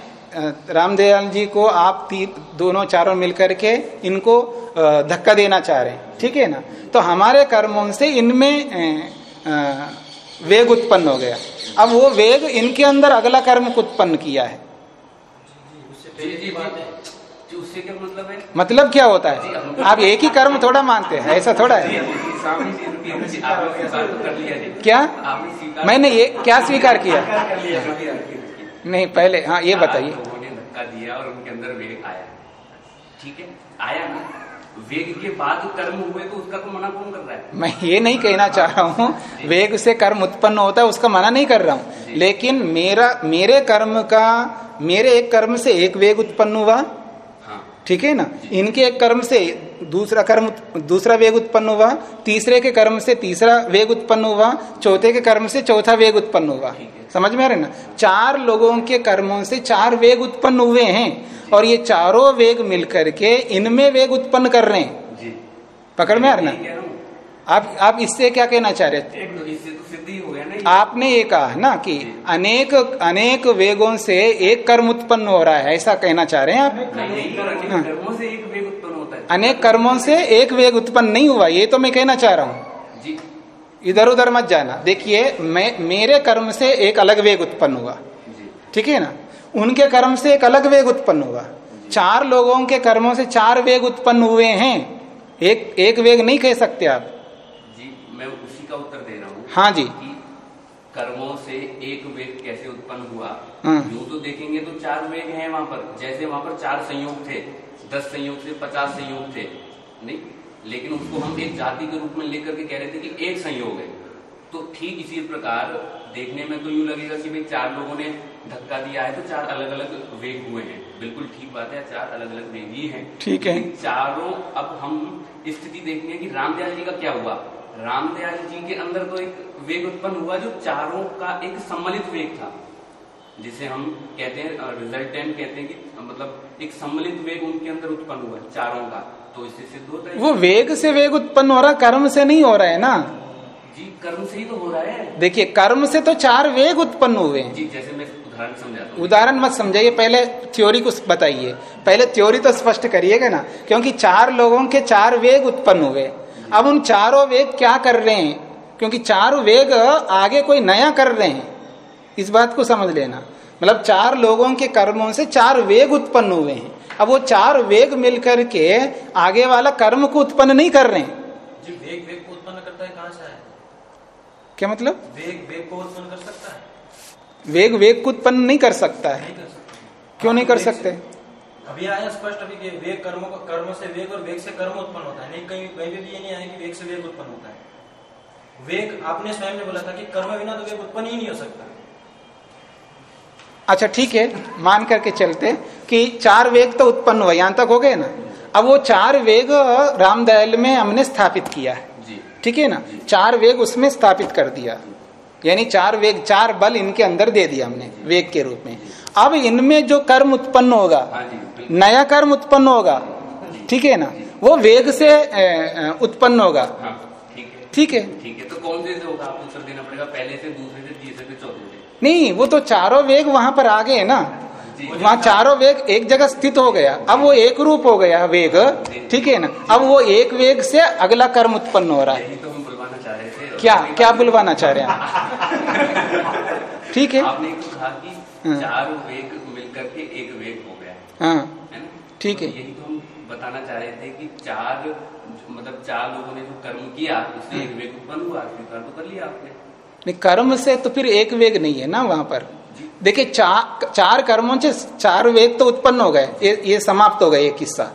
रामदयाल जी को आप दोनों चारों मिलकर के इनको धक्का देना चाह रहे हैं। ठीक है ना? तो हमारे कर्मों से इनमें वेग उत्पन्न हो गया। अब वो वेग इनके अंदर अगला कर्म उत्पन्न किया है। की मतलब है? मतलब क्या होता है? आप एक ही कर्म थोड़ा मानते हैं ऐसा थोड़ा है? क्या? मैंने ये क्या स्वीकार किया। नहीं पहले हाँ ये बताइए। दिया और उनके अंदर वेग आया। ठीक है? आया ना? वेग के बाद कर्म हुए तो उसका तो मना कौन कर रहा है? मैं ये नहीं कहना चाह रहा हूँ वेग से कर्म उत्पन्न होता है उसका मना नहीं कर रहा हूँ। लेकिन मेरा मेरे कर्म का मेरे एक कर्म से एक वेग उत्पन्न हुआ। ठीक है ना? इनके एक कर्म से दूसरा कर्म दूसरा वेग उत्पन्न हुआ तीसरे के कर्म से तीसरा वेग उत्पन्न हुआ चौथे के कर्म से चौथा वेग उत्पन्न हुआ। समझ में आ रहे ना? चार लोगों के कर्मों से चार वेग उत्पन्न हुए हैं और ये चारों वेग मिलकर के इनमें वेग उत्पन्न कर रहे हैं। पकड़ में आ रहा ना? आप आप इससे क्या कहना चाह रहे थे ही हो गया ना आपने ये कहा ना कि अनेक अनेक वेगों से एक कर्म उत्पन्न हो रहा है ऐसा कहना चाह रहे हैं आप? नहीं नहीं अनेक हाँ। कर्मों से एक वेग उत्पन्न होता है। अनेक कर्मों से एक वेग उत्पन्न नहीं हुआ ये तो मैं कहना चाह रहा हूँ। इधर उधर मत जाना। देखिए मैं मेरे कर्म से एक अलग वेग उत्पन्न हुआ। ठीक है ना? उनके कर्म से एक अलग वेग उत्पन्न हुआ। चार लोगों के कर्मों से चार वेग उत्पन्न हुए हैं। एक एक वेग नहीं कह सकते आप। जी मैं उसी का उत्तर दे रहा हूँ जी। कर्मों से एक वेग कैसे उत्पन्न हुआ? हाँ। यूँ तो देखेंगे तो चार वेग हैं वहाँ पर। जैसे वहाँ पर चार संयोग थे दस संयोग से पचास संयोग थे नहीं? लेकिन उसको हम एक जाति के रूप में लेकर के कह रहे थे कि एक संयोग है। तो ठीक इसी प्रकार देखने में तो यूँ लगेगा कि भाई चार लोगों ने धक्का दिया है तो चार अलग अलग वेग हुए हैं। बिल्कुल ठीक बात है चार अलग अलग वेग ही है। ठीक है। चारों अब हम स्थिति देखेंगे कि रामदयाल जी का क्या हुआ? रामदयाल जी के अंदर तो एक वेग उत्पन्न हुआ जो चारों का एक सम्मिलित वेग था जिसे हम कहते हैं रिजल्टेंट कहते हैं कि मतलब एक सम्मिलित वेग उनके अंदर उत्पन्न हुआ चारों का। तो इससे सिद्ध होता है वो वेग से वेग उत्पन्न हो रहा कर्म से नहीं हो रहा है ना? जी कर्म से ही तो हो रहा है। देखिए कर्म से तो चार वेग उत्पन्न हुए हैं। जी जैसे मैं उदाहरण समझाता हूँ। उदाहरण मत समझाइए पहले थ्योरी को बताइए। पहले थ्योरी तो स्पष्ट करिएगा ना क्योंकि चार लोगों के चार वेग उत्पन्न हुए। अब उन चारों वेग क्या कर रहे हैं? क्योंकि चार वेग आगे कोई नया कर रहे हैं। इस बात को समझ लेना। मतलब चार लोगों के कर्मों से चार वेग उत्पन्न हुए हैं। अब वो चार वेग मिलकर के आगे वाला कर्म को उत्पन्न नहीं कर रहे हैं। जी वेग वेग को उत्पन्न करता है कहाँ से आया? क्या मतलब? वेग वेग को उत्पन्न कर सकता है? वेग वेग को उत्पन्न नहीं कर सकता है। क्यों नहीं कर सकते? अभी आया स्पष्ट अभी वेग कर्म को कर्म से वेग और वेग से कर्म उत्पन्न होता है। नहीं कहीं कहीं भी ये नहीं आया कि वेग से वेग उत्पन्न होता है। वेग आपने स्वयं ने बोला था कि कर्म बिना तो वेग उत्पन्न ही नहीं हो सकता। अच्छा ठीक है मान करके चलते कि चार वेग तो उत्पन्न हुआ यहाँ तक हो गए ना? अब वो चार वेग रामदयाल में हमने स्थापित किया है। ठीक है ना? चार वेग उसमें स्थापित कर दिया। यानी चार वेग चार बल इनके अंदर दे दिया हमने वेग के रूप में। अब इनमें जो कर्म उत्पन्न होगा हाँ नया कर्म उत्पन्न होगा। ठीक है ना? वो वेग से उत्पन्न होगा। हाँ ठीक है। ठीक है? तो कौन से से होगा? आपको उत्तर देना पड़ेगा। पहले से दूसरे से तीसरे से चौथे से। नहीं वो तो चारों वेग वहाँ पर आ गए ना। वहाँ चारों वेग एक जगह स्थित हो गया। अब वो एक रूप हो गया वेग। ठीक है ना? अब वो एक वेग से अगला कर्म उत्पन्न हो रहा है। तो हम बुलवाना चाह रहे थे। क्या? क्या बुलवाना चाह रहे हैं? ठीक है। आपने तो कहा कि हाँ। चार वेग मिलकर के एक वेग हो। हाँ ठीक है। यही तो हम बताना चाह रहे थे कि चार मतलब चार लोगों ने जो कर्म किया उससे एक वेग उत्पन्न हुआ स्वीकार तो कर लिया आपने। नहीं कर्म से तो फिर एक वेग नहीं है ना वहाँ पर। देखिए चार चार कर्मों से चार वेग तो उत्पन्न हो गए ये, ये समाप्त हो गए ये किस्सा।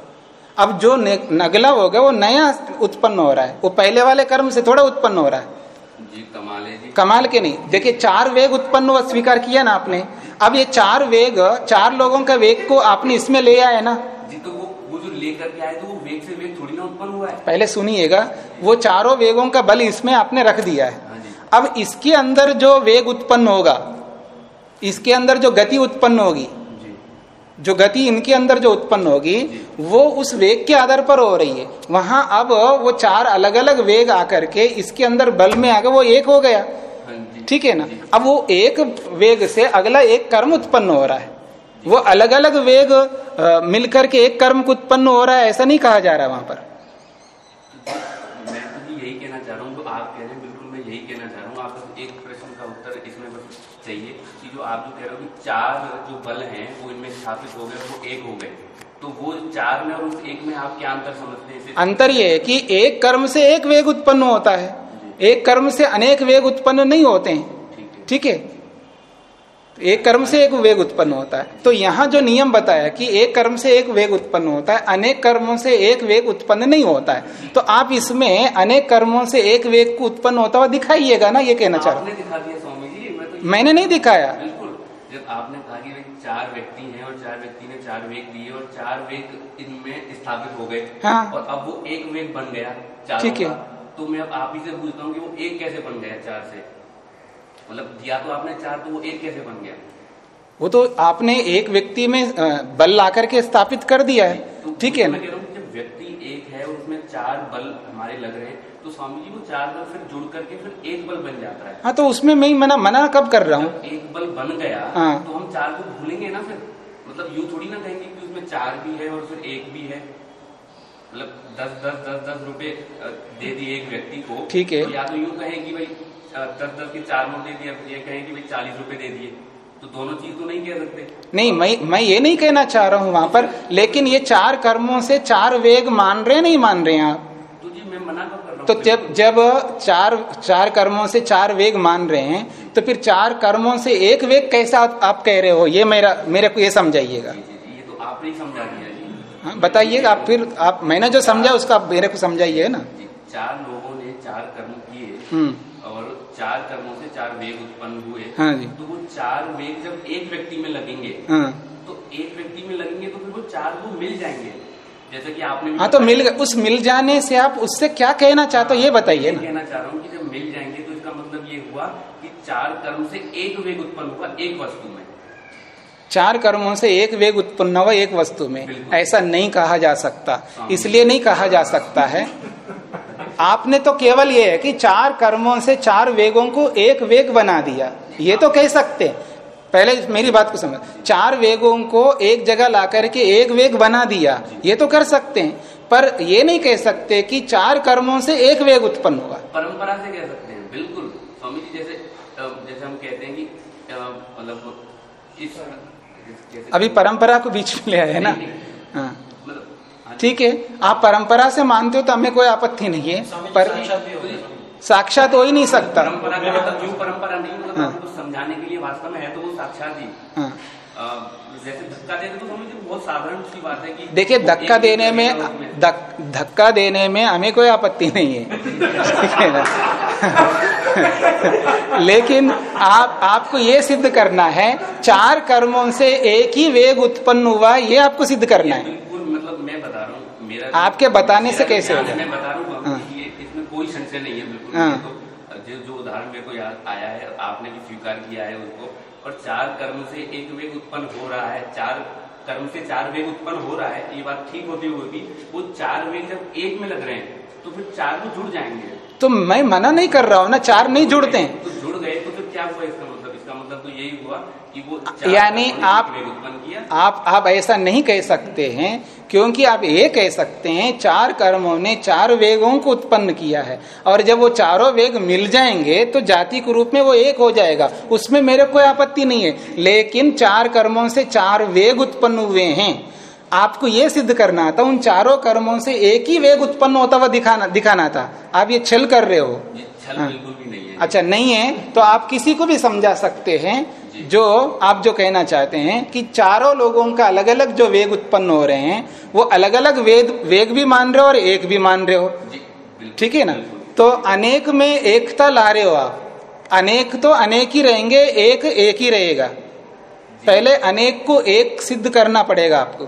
अब जो नगला हो गया वो नया उत्पन्न हो रहा है। वो पहले वाले कर्म से थोड़ा उत्पन्न हो रहा है। जी कमाल जी। कमाल के नहीं। देखिए चार वेग उत्पन्न हुआ स्वीकार किया ना आपने। अब ये चार वेग चार लोगों का वेग को आपने इसमें ले आए ना। जी तो वो वो जो लेकर के आए तो वो वेग से वेग थोड़ी में उत्पन्न हुआ है? पहले सुनिएगा वो चारों वेगों का बल इसमें आपने रख दिया है। हाँ अब इसके अंदर जो वेग उत्पन्न होगा इसके अंदर जो गति उत्पन्न होगी जी गति इनके अंदर जो उत्पन्न होगी वो उस वेग के आधार पर हो रही है। वहाँ अब वो चार अलग अलग वेग आकर के इसके अंदर बल में आकर वो एक हो गया। हाँ ठीक है ना? अब वो एक वेग से अगला एक कर्म उत्पन्न हो रहा है। वो अलग अलग वेग मिलकर के एक कर्म को उत्पन्न हो रहा है ऐसा नहीं कहा जा रहा वहाँ पर मैं तो जी यही कहना चाह रहा हूँ जो आप कह रहे हैं बिल्कुल मैं यही कहना चाह रहा हूँ आप बस एक प्रश्न का उत्तर इसमें बस चाहिए कि जो आप जो कह रहे हो कि चार जो बल हैं वो इनमें स्थापित हो गए वो एक हो गए। तो वो चार में और उस एक में आप क्या अंतर समझते हैं? अंतर ये है कि एक कर्म से एक वेग उत्पन्न होता है। एक कर्म से अनेक वेग उत्पन्न नहीं होते हैं। ठीक है। तो एक कर्म से एक वेग उत्पन्न होता है। तो यहाँ जो नियम बताया कि एक कर्म से एक वेग उत्पन्न होता है अनेक कर्मों से एक वेग उत्पन्न नहीं होता है। तो आप इसमें अनेक कर्मों से एक वेग को उत्पन्न होता हुआ दिखाइएगा ना ये कहना चाह रहा हूँ। मैंने नहीं दिखाया। बिल्कुल। जब आपने कहा कि चार व्यक्ति हैं और चार व्यक्ति ने चार वेग दिए और चार वेग इनमें स्थापित हो गए हाँ। और अब वो एक वेग बन गया चारों ठीक है। तो मैं अब आप ही से पूछता हूँ कि वो एक कैसे बन गया चार से? मतलब दिया तो आपने चार तो वो एक कैसे बन गया? वो तो आपने एक व्यक्ति में बल ला करके स्थापित कर दिया है। तो ठीक है। मैं ना कह रहा हूँ जब व्यक्ति एक है उसमें चार बल हमारे लग रहे हैं तो स्वामी जी वो चार बल फिर जुड़ करके फिर एक बल बन जाता है। हाँ तो उसमें मैं मना मना कब कर रहा हूँ? एक बल बन गया हाँ। तो हम चार को भूलेंगे ना फिर? मतलब यू थोड़ी ना कहेंगे कि उसमें चार भी है और फिर एक भी है। मतलब दस दस दस दस रुपए दे दिए एक व्यक्ति को। ठीक है। तो या तो यूँ कहें कि भाई दस दस के चार नोट दे दिए ये कहें कि भाई चालीस रुपए दे दिए। तो दोनों चीज़ तो नहीं कह सकते। नहीं मैं मैं ये नहीं कहना चाह रहा हूँ वहाँ पर लेकिन ये चार कर्मों से चार वेग मान रहे नहीं मान रहे हैं आप? मैं मना कर रहा हूँ? तो जब जब चार चार कर्मों से चार वेग मान रहे हैं तो फिर चार कर्मों से एक वेग कैसा आप, आप कह रहे हो? ये मेरा मेरे को ये समझाइएगा। ये तो आपने ही समझा दिया जी। हाँ, बताइएगा आप फिर आप मैंने जो समझा उसका आप मेरे को समझाइए ना? चार लोगों ने चार कर्म किए हम्म। और चार कर्मों से चार वेग उत्पन्न हुए। हाँ जी। तो वो चार वेग जब एक व्यक्ति में लगेंगे हाँ। तो एक व्यक्ति में लगेंगे तो फिर वो चार को मिल जाएँगे। जैसे कि आपने हाँ तो मिल उस मिल जाने से आप उससे क्या कहना चाहते हो? ये बताइए ना। कहना चाह रहा हूँ कि जब मिल जाएँगे तो इसका मतलब ये हुआ कि चार कर्म से एक वेग उत्पन्न हुआ एक वस्तु में। चार कर्मों से एक वेग उत्पन्न हुआ एक वस्तु में। ऐसा नहीं कहा जा सकता। हाँ। इसलिए नहीं कहा जा सकता है। आपने तो केवल ये है कि चार कर्मों से चार वेगों को एक वेग बना दिया। ये तो कह सकते हैं। पहले मेरी बात को समझ। चार वेगों को एक जगह ला करके एक वेग बना दिया ये तो कर सकते हैं। पर ये नहीं कह सकते कि चार कर्मों से एक वेग उत्पन्न हुआ। परंपरा से कह सकते हैं बिल्कुल। स्वामी जी जैसे जैसे हम कहते हैं कि मतलब इस अभी परंपरा को बीच में ले आए है ना। हाँ। मतलब हाँ। ठीक है आप परंपरा से मानते हो तो हमें कोई आपत्ति नहीं है पर साक्षात हो हो नहीं सकता। परंपरा का मतलब यूँ परंपरा नहीं मतलब हाँ। आपको समझाने के लिए वास्तव में है तो वो साक्षात ही। हाँ। धक्का देते तो समझ बहुत साधारण सी बात है कि देखिए धक्का देने में धक्का देने में हमें कोई आपत्ति नहीं है। ठीक है ना? लेकिन आप आपको ये सिद्ध करना है चार कर्मों से एक ही वेग उत्पन्न हुआ ये आपको सिद्ध करना है। मतलब मैं बता रहा हूँ आपके बताने से कैसे होगा? मैं बता रहा हूँ संशय नहीं है बिल्कुल। हाँ। तो जो जो उदाहरण मेरे को याद आया है आपने भी स्वीकार किया है उसको और चार कर्म से एक वेग उत्पन्न हो रहा है चार कर्म से चार वेग उत्पन्न हो रहा है ये बात ठीक होती हुई भी वो चार वेग जब एक में लग रहे हैं तो फिर चार को जुड़ जाएँगे। तो मैं मना नहीं कर रहा हूँ ना चार नहीं जुड़ते। हैं तो जुड़ गए तो फिर क्या हुआ इसका मतलब? इसका मतलब तो यही हुआ यानी आप- आप आप ऐसा नहीं कह सकते हैं क्योंकि आप ये कह सकते हैं चार कर्मों ने चार वेगों को उत्पन्न किया है। और जब वो चारों वेग मिल जाएँगे तो जाति के रूप में वो एक हो जाएगा। उसमें मेरे कोई आपत्ति नहीं है। लेकिन चार कर्मों से चार वेग उत्पन्न हुए हैं। आपको ये सिद्ध करना था उन चारों कर्मों से एक ही वेग उत्पन्न होता हुआ दिखाना दिखाना था। आप ये छल कर रहे हो। ये छल। बिल्कुल भी नहीं है। अच्छा नहीं है तो आप किसी को भी समझा सकते हैं जी। आप जो कहना चाहते हैं कि चारों लोगों का अलग अलग जो वेग उत्पन्न हो रहे हैं वो अलग अलग वेद वेग भी मान रहे हो और एक भी मान रहे हो? ठीक है ना? तो अनेक में एकता ला रहे हो आप। अनेक तो अनेक ही रहेंगे एक एक ही रहेगा। पहले अनेक को एक सिद्ध करना पड़ेगा आपको।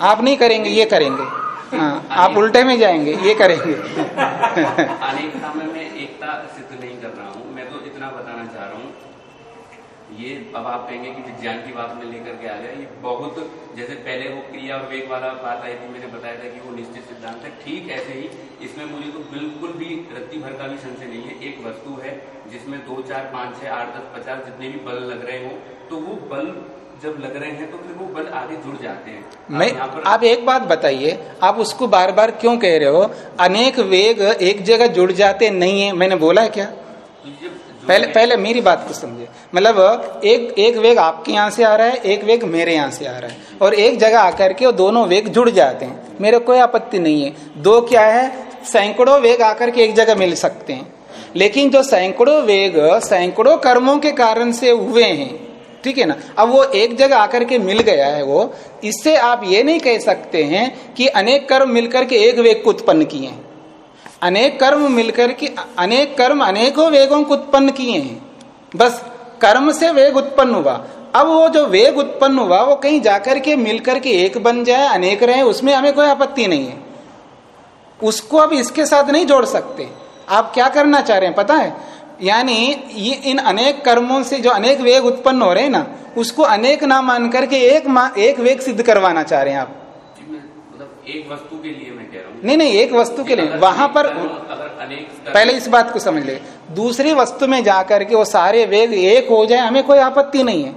आप नहीं करेंगे ये करेंगे। हाँ, आप उल्टे में जाएँगे ये करेंगे अनेकता में मैं एकता सिद्ध नहीं कर रहा हूँ मैं तो इतना बताना चाह रहा हूँ ये अब आप कहेंगे कि विज्ञान की बात में लेकर के आ गया। ये बहुत जैसे पहले वो क्रिया वेग वाला बात आई थी मैंने बताया था कि वो निश्चित सिद्धांत है। ठीक ऐसे ही इसमें मुझे तो बिल्कुल भी रत्ती भर का भी संशय नहीं है। एक वस्तु है जिसमें दो चार पाँच छह आठ दस पचास जितने भी बल लग रहे हो तो वो बल जब लग रहे हैं तो फिर वो बल आगे जुड़ जाते हैं। मैं पर आप एक बात बताइए आप उसको बार बार क्यों कह रहे हो? अनेक वेग एक जगह जुड़ जाते नहीं है। मैंने बोला है क्या पहले पहले मेरी बात को समझिए। मतलब एक एक वेग आपके यहाँ से आ रहा है, एक वेग मेरे यहाँ से आ रहा है। और एक जगह आकर के वो दोनों वेग जुड़ जाते हैं। मेरे कोई आपत्ति नहीं है। दो क्या है? सैकड़ों वेग आकर के एक जगह मिल सकते हैं। लेकिन जो सैकड़ों वेग, सैकड़ों कर्मों के कारण से हुए हैं, ठीक है ना? अब वो एक जगह आकर के मिल गया है वो, इससे आप ये नहीं कह सकते हैं कि अनेक कर्म मिलकर के एक वेग को उत्पन्न किए हैं। अनेक कर्म मिलकर के, अनेक कर्म अनेकों वेगों को उत्पन्न किए हैं। बस कर्म से वेग उत्पन्न हुआ। अब वो जो वेग उत्पन्न हुआ, वो कहीं जाकर के, मिलकर के एक बन जाए, अनेक रहे, उसमें हमें कोई आपत्ति नहीं है। उसको अब इसके साथ नहीं जोड़ सकते। आप क्या करना चाह रहे हैं, पता है? यानी ये इन अनेक कर्मों से जो अनेक वेग उत्पन्न हो रहे हैं ना, उसको अनेक ना मान करके एक एक वेग सिद्ध करवाना चाह रहे हैं आप। एक वस्तु के लिए मैं कह रहा हूँ। नहीं नहीं एक वस्तु के लिए। वहाँ पर अगर अनेक पहले इस बात को समझ ले। दूसरी वस्तु में जाकर के वो सारे वेग एक हो जाए हमें कोई आपत्ति नहीं है।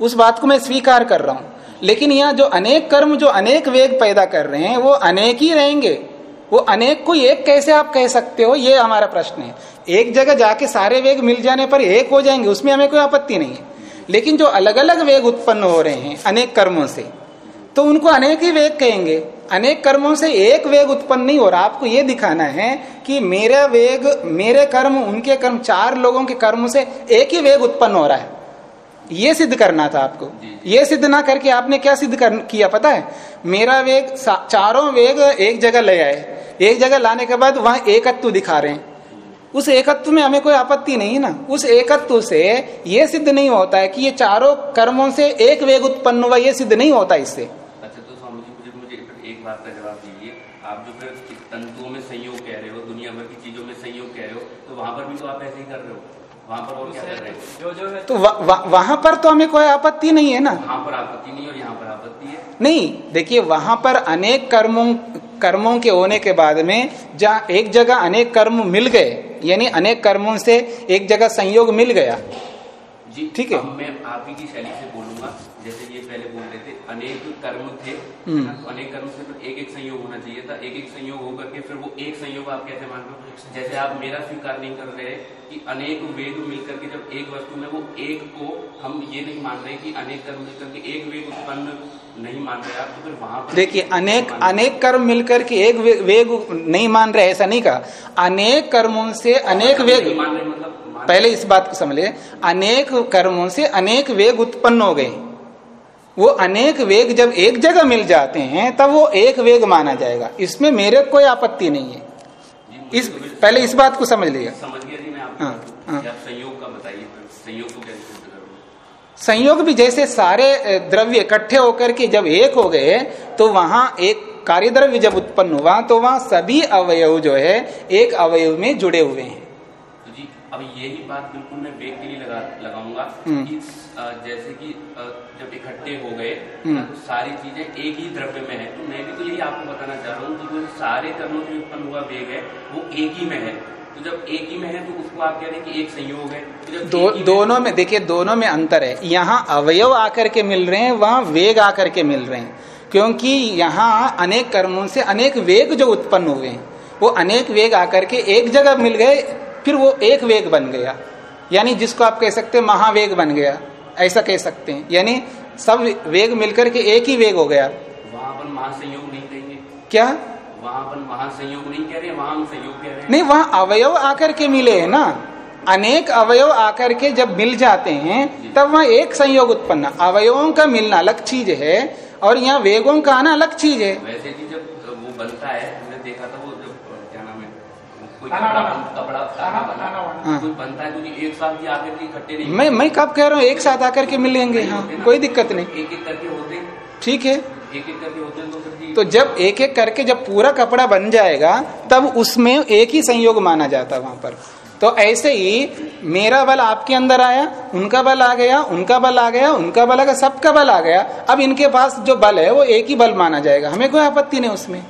उस बात को मैं स्वीकार कर रहा हूँ। लेकिन यहाँ जो अनेक कर्म जो अनेक वेग पैदा कर रहे हैं वो अनेक ही रहेंगे। वो अनेक को एक कैसे आप कह सकते हो? ये हमारा प्रश्न है। एक जगह जाके सारे वेग मिल जाने पर एक हो जाएँगे उसमें हमें कोई आपत्ति नहीं है। लेकिन जो अलग अलग वेग उत्पन्न हो रहे हैं अनेक कर्मों से तो उनको अनेक ही वेग कहेंगे। अनेक कर्मों से एक वेग उत्पन्न नहीं हो रहा। आपको ये दिखाना है कि मेरा वेग मेरे कर्म उनके कर्म चार लोगों के कर्म से एक ही वेग उत्पन्न हो रहा है। ये सिद्ध करना था आपको। ये सिद्ध ना करके आपने क्या सिद्ध कर, किया पता है? मेरा वेग चारों वेग एक जगह ले आए। एक जगह लाने के बाद वहाँ एकत्व दिखा रहे हैं। उस एकत्व में हमें कोई आपत्ति नहीं है ना। उस एकत्व से यह सिद्ध नहीं होता है कि ये चारों कर्मों से एक वेग उत्पन्न हुआ यह सिद्ध नहीं होता इससे अच्छा तो स्वामी जी मुझे मुझे फिर एक बात का जवाब दीजिए। आप जो फिर तंतुओं में संयोग कह रहे हो दुनिया भर की चीज़ों में संयोग कह रहे हो तो वहाँ पर भी तो आप ऐसे ही कर रहे हो। वहाँ पर और क्या कर रहे हो? जो जो है तो वा- वा- वहाँ पर तो हमें कोई आपत्ति नहीं है ना? वहाँ पर आपत्ति नहीं और यहाँ पर आपत्ति है। नहीं देखिए वहाँ पर अनेक कर्मों कर्मों के होने के बाद में जहाँ एक जगह अनेक कर्म मिल गए यानी अनेक कर्मों से एक जगह संयोग मिल गया। जी ठीक है। मैं आप ही की शैली से बोलूँगा। जैसे ये पहले बोल रहे थे अनेक कर्म थे? तो अनेक कर्म से फिर एक एक संयोग होना चाहिए था। एक एक संयोग होकर के फिर वो एक संयोग आप कैसे मान हो? जैसे आप मेरा स्वीकार नहीं कर रहे कि अनेक वेग मिलकर के जब एक वस्तु में वो एक को हम ये नहीं मान रहे कि अनेक कर्म मिलकर के एक वेग उत्पन्न नहीं मान रहे आप तो फिर वहाँ पर देखिए अनेक अनेक कर्म मिलकर के एक वेग नहीं मान रहे ऐसा नहीं कहा। अनेक कर्मों से अनेक वेग मान रहे मतलब पहले इस बात को समझ अनेक कर्मों से अनेक वेग उत्पन्न हो गए। वो अनेक वेग जब एक जगह मिल जाते हैं तब वो एक वेग माना जाएगा। इसमें मेरे कोई आपत्ति नहीं है। इस तो पहले इस बात को समझ लिया। हाँ, हाँ। संयोग भी जैसे सारे द्रव्य इकट्ठे होकर के जब एक हो गए तो वहाँ एक कार्य द्रव्य जब उत्पन्न हुआ तो वहाँ सभी अवयव जो है एक अवयव में जुड़े हुए हैं। तो जी अब यही बात बिल्कुल मैं वेग के लिए लगा लगाऊँगा हम्म। जैसे कि जब इकट्ठे हो गए हम्म। तो सारी चीज़ें एक ही द्रव्य में है। तो मैं भी तो यही आपको बताना चाह रहा हूँ कि जो सारे कर्मों से उत्पन्न हुआ वेग है वो एक ही में है। तो जब एक ही में है तो उसको आप कह रहे हैं कि एक संयोग है। तो जब दो एक में- दोनों में देखिए दोनों में अंतर है। यहाँ अवयव आकर के मिल रहे हैं वहाँ वेग आकर के मिल रहे हैं। क्योंकि यहाँ अनेक कर्मों से अनेक वेग जो उत्पन्न हुए हैं वो अनेक वेग आकर के एक जगह मिल गए फिर वो एक वेग बन गया। यानी जिसको आप कह सकते हैं महावेग बन गया। ऐसा कह सकते हैं। यानी सब वेग मिलकर के एक ही वेग हो गया। वहाँ पर महासंयोग नहीं कहेंगे क्या? वहाँ महासंयोग नहीं कह रहे वहाँ हम संयोग कह रहे हैं। नहीं वहाँ अवयव आकर के मिले है ना। अनेक अवयव आकर के जब मिल जाते हैं तब वहाँ एक संयोग उत्पन्न। अवयवों का मिलना अलग चीज़ है और यहाँ वेगों का आना अलग चीज़ है। वैसे जी जब वो बनता है हमने देखा था वो कोई कपड़ा खाना- बना बनता है क्योंकि एक साथ ही आकर के इकट्ठे नहीं मैं मैं कब कह रहा हूँ एक साथ आकर के मिलेंगे हाँ कोई दिक्कत नहीं। एक एक करके होते ठीक है। एक एक करके होते तो तो जब एक एक करके जब पूरा कपड़ा बन जाएगा तब उसमें एक ही संयोग माना जाता है वहाँ पर। तो ऐसे ही मेरा बल आपके अंदर आया उनका बल आ गया उनका बल आ गया उनका बल आ गया सबका बल आ गया। अब इनके पास जो बल है वो एक ही बल माना जाएगा। हमें कोई आपत्ति नहीं उसमें।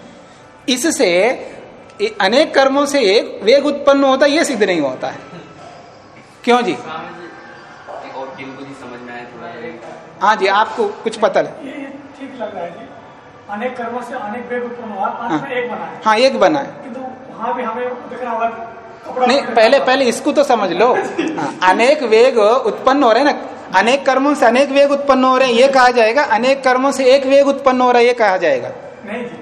इससे अनेक कर्मों से एक वेग उत्पन्न होता है ये सिद्ध नहीं होता है। क्यों जी? एक और टीम को जी समझ में आया थोड़ा सा। हाँ जी आपको कुछ पता है। ठीक लग रहा है जी। अनेक कर्मों से अनेक वेग उत्पन्न हुआ में एक बना है। हाँ एक बना है। किंतु वहाँ भी हमें देखना होगा नहीं पहले पहले इसको तो समझ लो। हाँ, अनेक वेग उत्पन्न हो रहे हैं ना। अनेक कर्मों से अनेक वेग उत्पन्न हो रहे हैं ये कहा जाएगा। अनेक कर्मों से एक वेग उत्पन्न हो रहा है ये कहा जाएगा। नहीं जी।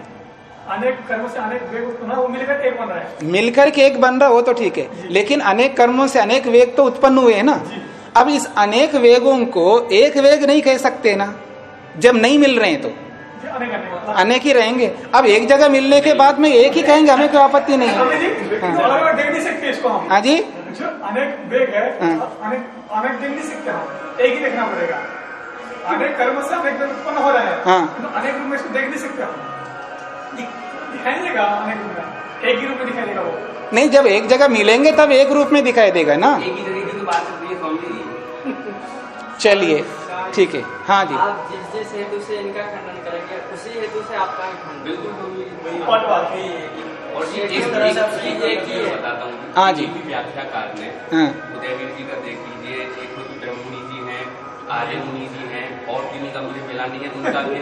अनेक कर्मों से अनेक वेग उत्पन्न वो मिलकर एक बन रहा है। मिलकर के एक बन रहा हो तो ठीक है। लेकिन अनेक कर्मों से अनेक वेग तो उत्पन्न हुए है ना। अब इस अनेक वेगों को एक वेग नहीं कह सकते ना जब नहीं मिल रहे हैं तो। अनेक ही रहेंगे। अब एक जगह मिलने के बाद में एक ही कहेंगे हमें कोई आपत्ति नहीं है। जी तो अलग अलग देख नहीं सकते इसको हाँ जी। अनेक वेग है हाँ। अनेक अनेक देख नहीं सकते हम। एक ही देखना पड़ेगा। अनेक कर्म से अनेक उत्पन्न हो रहे हैं। हाँ। किंतु अनेक रूप में इसको देख नहीं सकते हम। दिखाई नहीं देगा रूप में एक ही रूप में दिखाई देगा वो। नहीं जब एक जगह मिलेंगे तब एक रूप में दिखाई देगा ना? एक ही जगह की तो बात चल रही है स्वामी जी। चलिए ठीक है। हाँ जी। आप जिस जिस हेतु से इनका खंडन करेंगे उसी हेतु से आपका बिल्कुल ही। है। हूँ। हाँ। जी। की व्याख्याकार ने हाँ। उदयवीर जी का देख लीजिए एक आर्य मुनि जी हैं और किन्हीं का मुझे मिला नहीं है उनका भी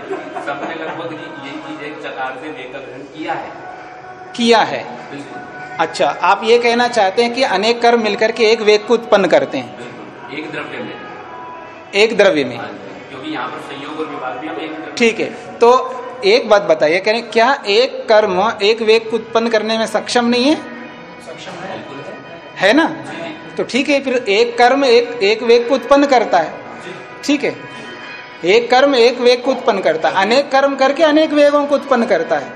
सबने लगभग ये- यही चीज़ एक चकार से का ग्रहण किया है। किया है। बिल्कुल। अच्छा आप ये कहना चाहते हैं कि अनेक कर्म मिलकर के एक वेग को उत्पन्न करते हैं? एक द्रव्य में। एक द्रव्य में। हाँ क्योंकि यहाँ पर संयोग और विभाग भी हम एक ठीक है। तो एक बात बताइए कह रहे क्या एक कर्म एक वेग को उत्पन्न करने में सक्षम नहीं है? सक्षम है। है है ना तो ठीक है फिर एक कर्म एक एक वेग को उत्पन्न करता है। ठीक है? एक कर्म एक वेग को उत्पन्न करता है। अनेक कर्म करके अनेक वेगों को उत्पन्न करता है।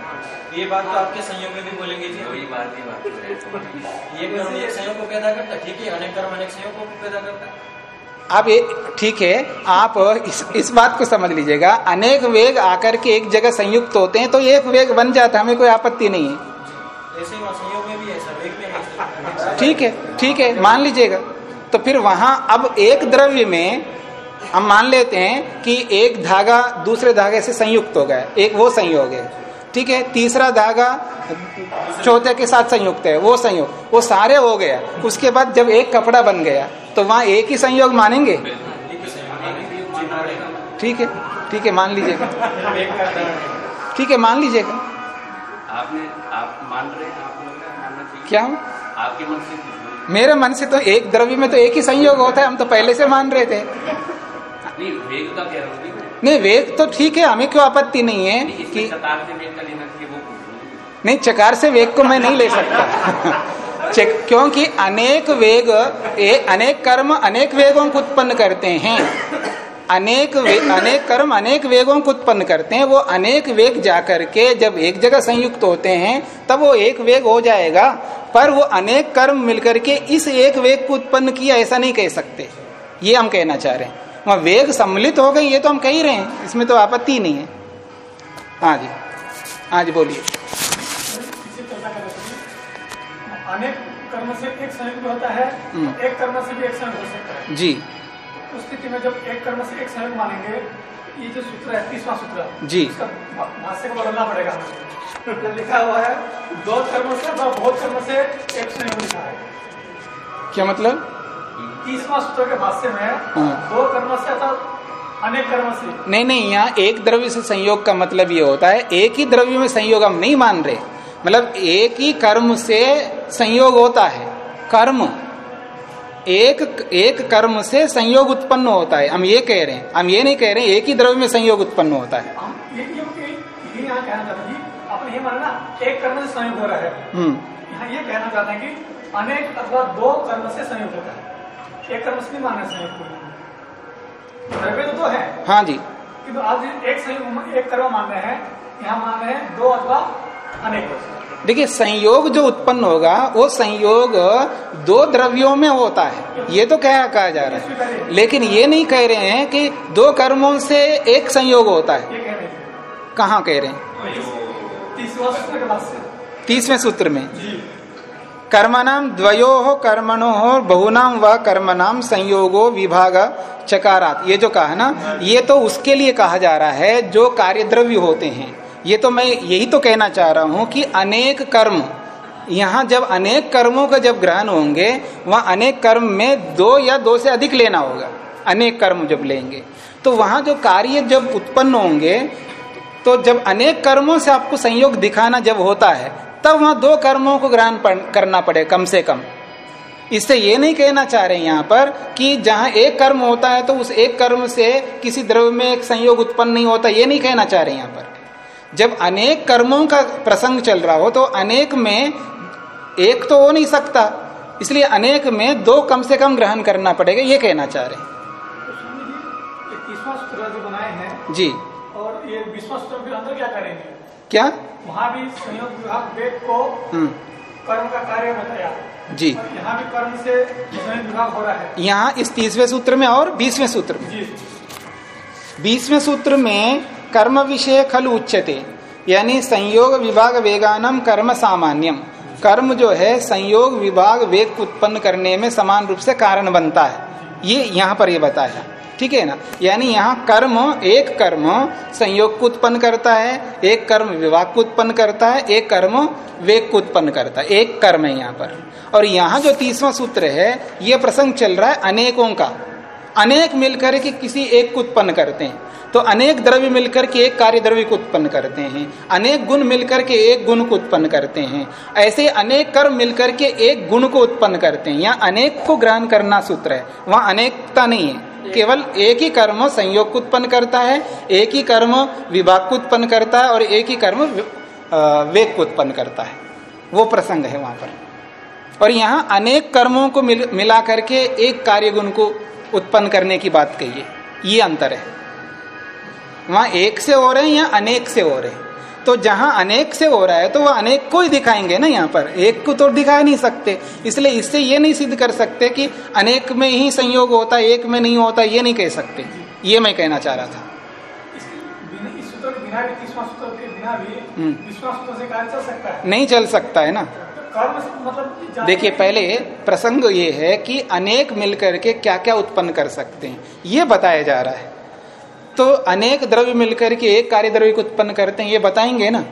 ये बात तो आपके संयोग में भी बोलेंगे जी। वही बात ही बात है ये कर्म एक संयोग को पैदा करता ठीक है अनेक कर्म अनेक संयोग को पैदा करता है। अब ठीक है आप इस इस बात को समझ लीजिएगा। अनेक वेग आकर के एक जगह संयुक्त होते हैं तो एक वेग बन जाता है हमें कोई आपत्ति नहीं है। ठीक है ठीक है मान लीजिएगा। तो फिर वहाँ अब एक द्रव्य में हम मान लेते हैं कि एक धागा दूसरे धागे से संयुक्त हो गया एक वो संयोग है। ठीक है? तीसरा धागा चौथे के साथ संयुक्त है। वो संयोग। वो सारे हो गया। उसके बाद जब एक कपड़ा बन गया तो वहाँ एक ही संयोग मानेंगे? ठीक है। ठीक है मान लीजिएगा। ठीक है मान लीजिएगा। आपने आप मान रहे हैं मानना क्या आपके मन से मेरे मन से तो एक द्रव्य में तो एक ही संयोग होता है। हम तो पहले से मान रहे थे। नहीं वेग का कह रहा हूँ नहीं वेग तो ठीक है हमें क्यों आपत्ति नहीं है नहीं, कि इसमें से वेग का लेना वो पूछ रहा। नहीं चकार से वेग को मैं नहीं ले सकता। चक- क्योंकि अनेक वेग ए, अनेक कर्म अनेक वेगों को उत्पन्न करते हैं। अनेक वे, अनेक कर्म अनेक वेगों को उत्पन्न करते हैं। वो अनेक वेग जाकर के जब एक जगह संयुक्त होते हैं तब वो एक वेग हो जाएगा। पर वो अनेक कर्म मिलकर के इस एक वेग को उत्पन्न किया ऐसा नहीं कह सकते। ये हम कहना चाह रहे हैं। वहाँ वेग सम्मिलित हो गई ये तो हम कह ही रहे हैं इसमें तो आपत्ति नहीं है। हाँ जी हाँ जी बोलिए। अनेक कर्म से एक संयोग भी होता है हम्म। एक कर्म से भी एक संयोग हो सकता है। जी। उस स्थिति में जब एक कर्म से एक संयोग मानेंगे ये जो सूत्र है तीसवा सूत्र जी। भाष्य को बदलना पड़ेगा जब लिखा हुआ है दो कर्म से बहुत कर्म से एक संयोग लिखा है। क्या मतलब? तीसवा सूत्र के भाष्य में हाँ। दो कर्म से अनेक कर्म से। नहीं नहीं यहाँ एक द्रव्य से संयोग का मतलब ये होता है एक ही द्रव्य में संयोग हम नहीं मान रहे। मतलब एक ही कर्म से संयोग होता है कर्म। एक एक कर्म से संयोग उत्पन्न होता है हम ये कह रहे हैं। हम ये नहीं कह रहे हैं एक ही द्रव्य में संयोग उत्पन्न होता है। ये ये ये ये माना ना एक कर्म से संयोग हो रहा है। हम्म। यहाँ ये कहना चाहते हैं कि अनेक अथवा दो कर्म से संयोग होता है। एक कर्म संयोग तो है। हाँ जी। किंतु आप जो एक संयोग एक कर्म मान रहे हैं। यहाँ मान रहे हैं दो अथवा अनेक देखिए संयोग जो उत्पन्न होगा वो संयोग दो द्रव्यों में होता है। ये तो कहा कहा जा रहा है। लेकिन ये नहीं कह रहे हैं कि दो कर्मों से एक संयोग होता है। कह हैं। कहाँ रहे हैं? तीसवें सूत्र में। कर्मणाम द्वयो हो कर्मणो हो बहुनाम व कर्मणाम संयोगो विभाग चकारात। ये जो कहा ना, ये तो उसके लिए कहा जा रहा है, जो कार्य द्रव्य होते हैं। ये तो मैं यही तो कहना चाह रहा हूँ कि अनेक कर्म, यहाँ जब अनेक कर्मों का जब ग्रहण होंगे, वहाँ अनेक कर्म में दो या दो से अधिक लेना होगा। अनेक कर्म जब लेंगे। तो वहाँ जो कार्य जब उत्पन्न होंगे तो जब अनेक कर्मों से आपको संयोग दिखाना जब होता है तब वहाँ दो कर्मों को ग्रहण करना पड़े कम से कम। इससे ये नहीं कहना चाह रहे यहाँ पर कि जहाँ एक कर्म होता है तो उस एक कर्म से किसी द्रव्य में एक संयोग उत्पन्न नहीं होता ये नहीं कहना चाह रहे यहाँ पर। जब अनेक कर्मों का प्रसंग चल रहा हो तो अनेक में एक तो हो नहीं सकता इसलिए अनेक में दो कम से कम ग्रहण करना पड़ेगा ये कहना चाह रहे हैं। तो जी और ये सूत्र अंदर क्या करेंगे? क्या? वहाँ भी संयोग विभाग वेद को हम्म। कर्म का कार्य बताया। जी। यहाँ भी कर्म से संयोग विभाग हो रहा है। यहाँ इस तीसवें सूत्र में और बीसवें सूत्र में। बीसवें सूत्र में कर्म विषय खल उच्चते यानी संयोग विभाग वेगानम कर्म सामान्यम। कर्म जो है संयोग विभाग वेग उत्पन्न करने में समान रूप से कारण बनता है। ये यहाँ पर ये बताया। ठीक है ना? यानी यहाँ कर्म, एक कर्म संयोग को उत्पन्न करता है, एक कर्म विवाह को उत्पन्न करता है, एक कर्म वेग को उत्पन्न करता है। एक कर्म है यहाँ पर। और यहाँ जो तीसवा सूत्र है यह प्रसंग चल रहा है अनेकों का। अनेक मिलकर के किसी एक को उत्पन्न करते हैं। तो अनेक द्रव्य मिलकर के एक कार्य द्रव्य को उत्पन्न करते हैं। अनेक गुण मिलकर के एक गुण को उत्पन्न करते हैं। ऐसे अनेक कर्म मिलकर के एक गुण को उत्पन्न करते हैं। यहाँ अनेक को ग्रहण करना सूत्र है। वहाँ अनेकता नहीं है। केवल एक ही कर्म संयोग को उत्पन्न करता है एक ही कर्म विभाग को उत्पन्न करता है और एक ही कर्म वेग को उत्पन्न करता है। वो प्रसंग है वहाँ पर। और यहाँ अनेक कर्मों को मिल, मिला करके एक कार्य गुण को उत्पन्न करने की बात कही है। ये अंतर है। वहाँ एक से हो रहे हैं या अनेक से हो रहे हैं? तो जहाँ अनेक से हो रहा है तो वह अनेक को ही दिखाएँगे ना यहाँ पर। एक को तो दिखा नहीं सकते। इसलिए इससे ये नहीं सिद्ध कर सकते कि अनेक में ही संयोग होता है एक में नहीं होता ये नहीं कह सकते। ये मैं कहना चाह रहा था। बिना- इस बिना भी हम्म। है। नहीं चल सकता है ना। तो मतलब देखिए पहले प्रसंग ये है कि अनेक मिलकर के क्या क्या उत्पन्न कर सकते हैं। ये बताया जा रहा है। तो अनेक द्रव्य मिलकर के एक कार्य द्रव्य को उत्पन्न करते हैं ये बताएँगे ना?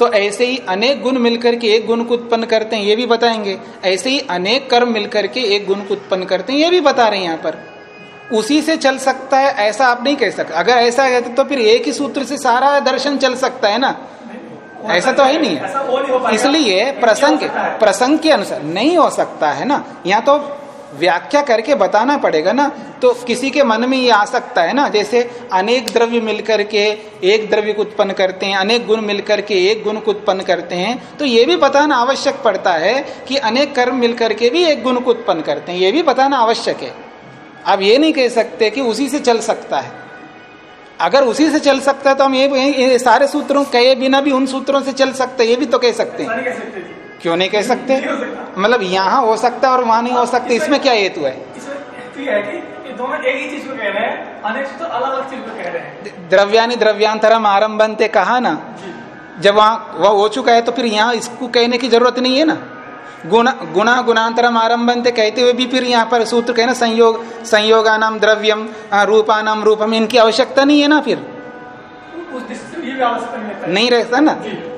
तो ऐसे ही अनेक गुण मिलकर के एक गुण को उत्पन्न करते हैं ये भी बताएँगे। ऐसे ही अनेक कर्म मिलकर के एक गुण को उत्पन्न करते हैं ये भी बता रहे हैं यहाँ पर। उसी से चल सकता है ऐसा आप नहीं कह सकते। अगर ऐसा कहते तो फिर एक ही सूत्र से सारा दर्शन चल सकता है ना? ऐसा तो है नहीं हो। इसलिए प्रसंग। प्रसंग के अनुसार नहीं हो सकता है ना। यहाँ तो व्याख्या करके बताना पड़ेगा ना। तो किसी के मन में ये आ सकता है ना। जैसे अनेक द्रव्य मिलकर के एक द्रव्य को उत्पन्न करते हैं अनेक गुण मिलकर के एक गुण को उत्पन्न करते हैं। तो ये भी बताना आवश्यक पड़ता है कि अनेक कर्म मिलकर के भी एक गुण को उत्पन्न करते हैं। ये भी बताना आवश्यक है। आप ये नहीं कह सकते कि उसी से चल सकता है। अगर उसी से चल सकता है तो हम ये, ये सारे सूत्रों कहे बिना भी उन सूत्रों से चल सकते ये भी तो कह सकते हैं। क्यों नहीं कह सकते। मतलब यहाँ हो सकता है और वहाँ नहीं हो सकता इसमें क्या हेतु है? इसमें हेतु ये है कि ये दोनों एक ही चीज़ को कह रहे हैं अनेक सूत्र अलग अलग चीज़ को कह रहे हैं द्रव्यानि द्रव्यांतरम आरंभनते कहा ना? जब वहाँ वह हो चुका है तो फिर यहाँ इसको कहने की ज़रूरत नहीं है ना? गुण गुणा गुणांतरम आरंभनते कहते हुए भी फिर यहाँ पर सूत्र कहना संयोग संयोगानाम द्रव्यम आ, रूपानाम रूपम इनकी आवश्यकता नहीं है ना फिर? नहीं रहता ना?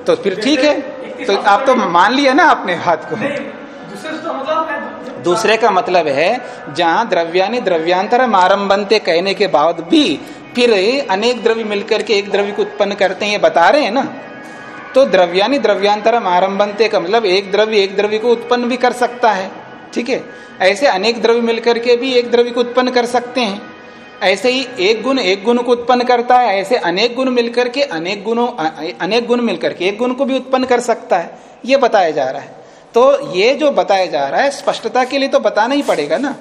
तो फिर ठीक है। तो आप तो मान लिया ना अपने बात को। दूसरे सूत्र मतलब दूसरे का मतलब है जहाँ द्रव्यानि द्रव्यांतरम आरंभनते कहने के बाद भी फिर अनेक द्रव्य मिलकर के एक द्रव्य को उत्पन्न करते हैं ये बता रहे हैं ना? तो द्रव्यानि द्रव्यांतरम आरंभनते का मतलब एक द्रव्य एक द्रव्य को उत्पन्न भी कर सकता है, ठीक है? ऐसे अनेक द्रव्य मिलकर के भी एक द्रव्य को उत्पन्न कर सकते हैं। ऐसे ही एक गुण एक गुण को उत्पन्न करता है, ऐसे अनेक गुण मिलकर के अनेक गुणों अनेक गुण मिलकर के एक गुण को भी उत्पन्न कर सकता है, ये बताया जा रहा है। तो ये जो बताया जा रहा है, स्पष्टता के लिए तो बताना ही पड़ेगा ना।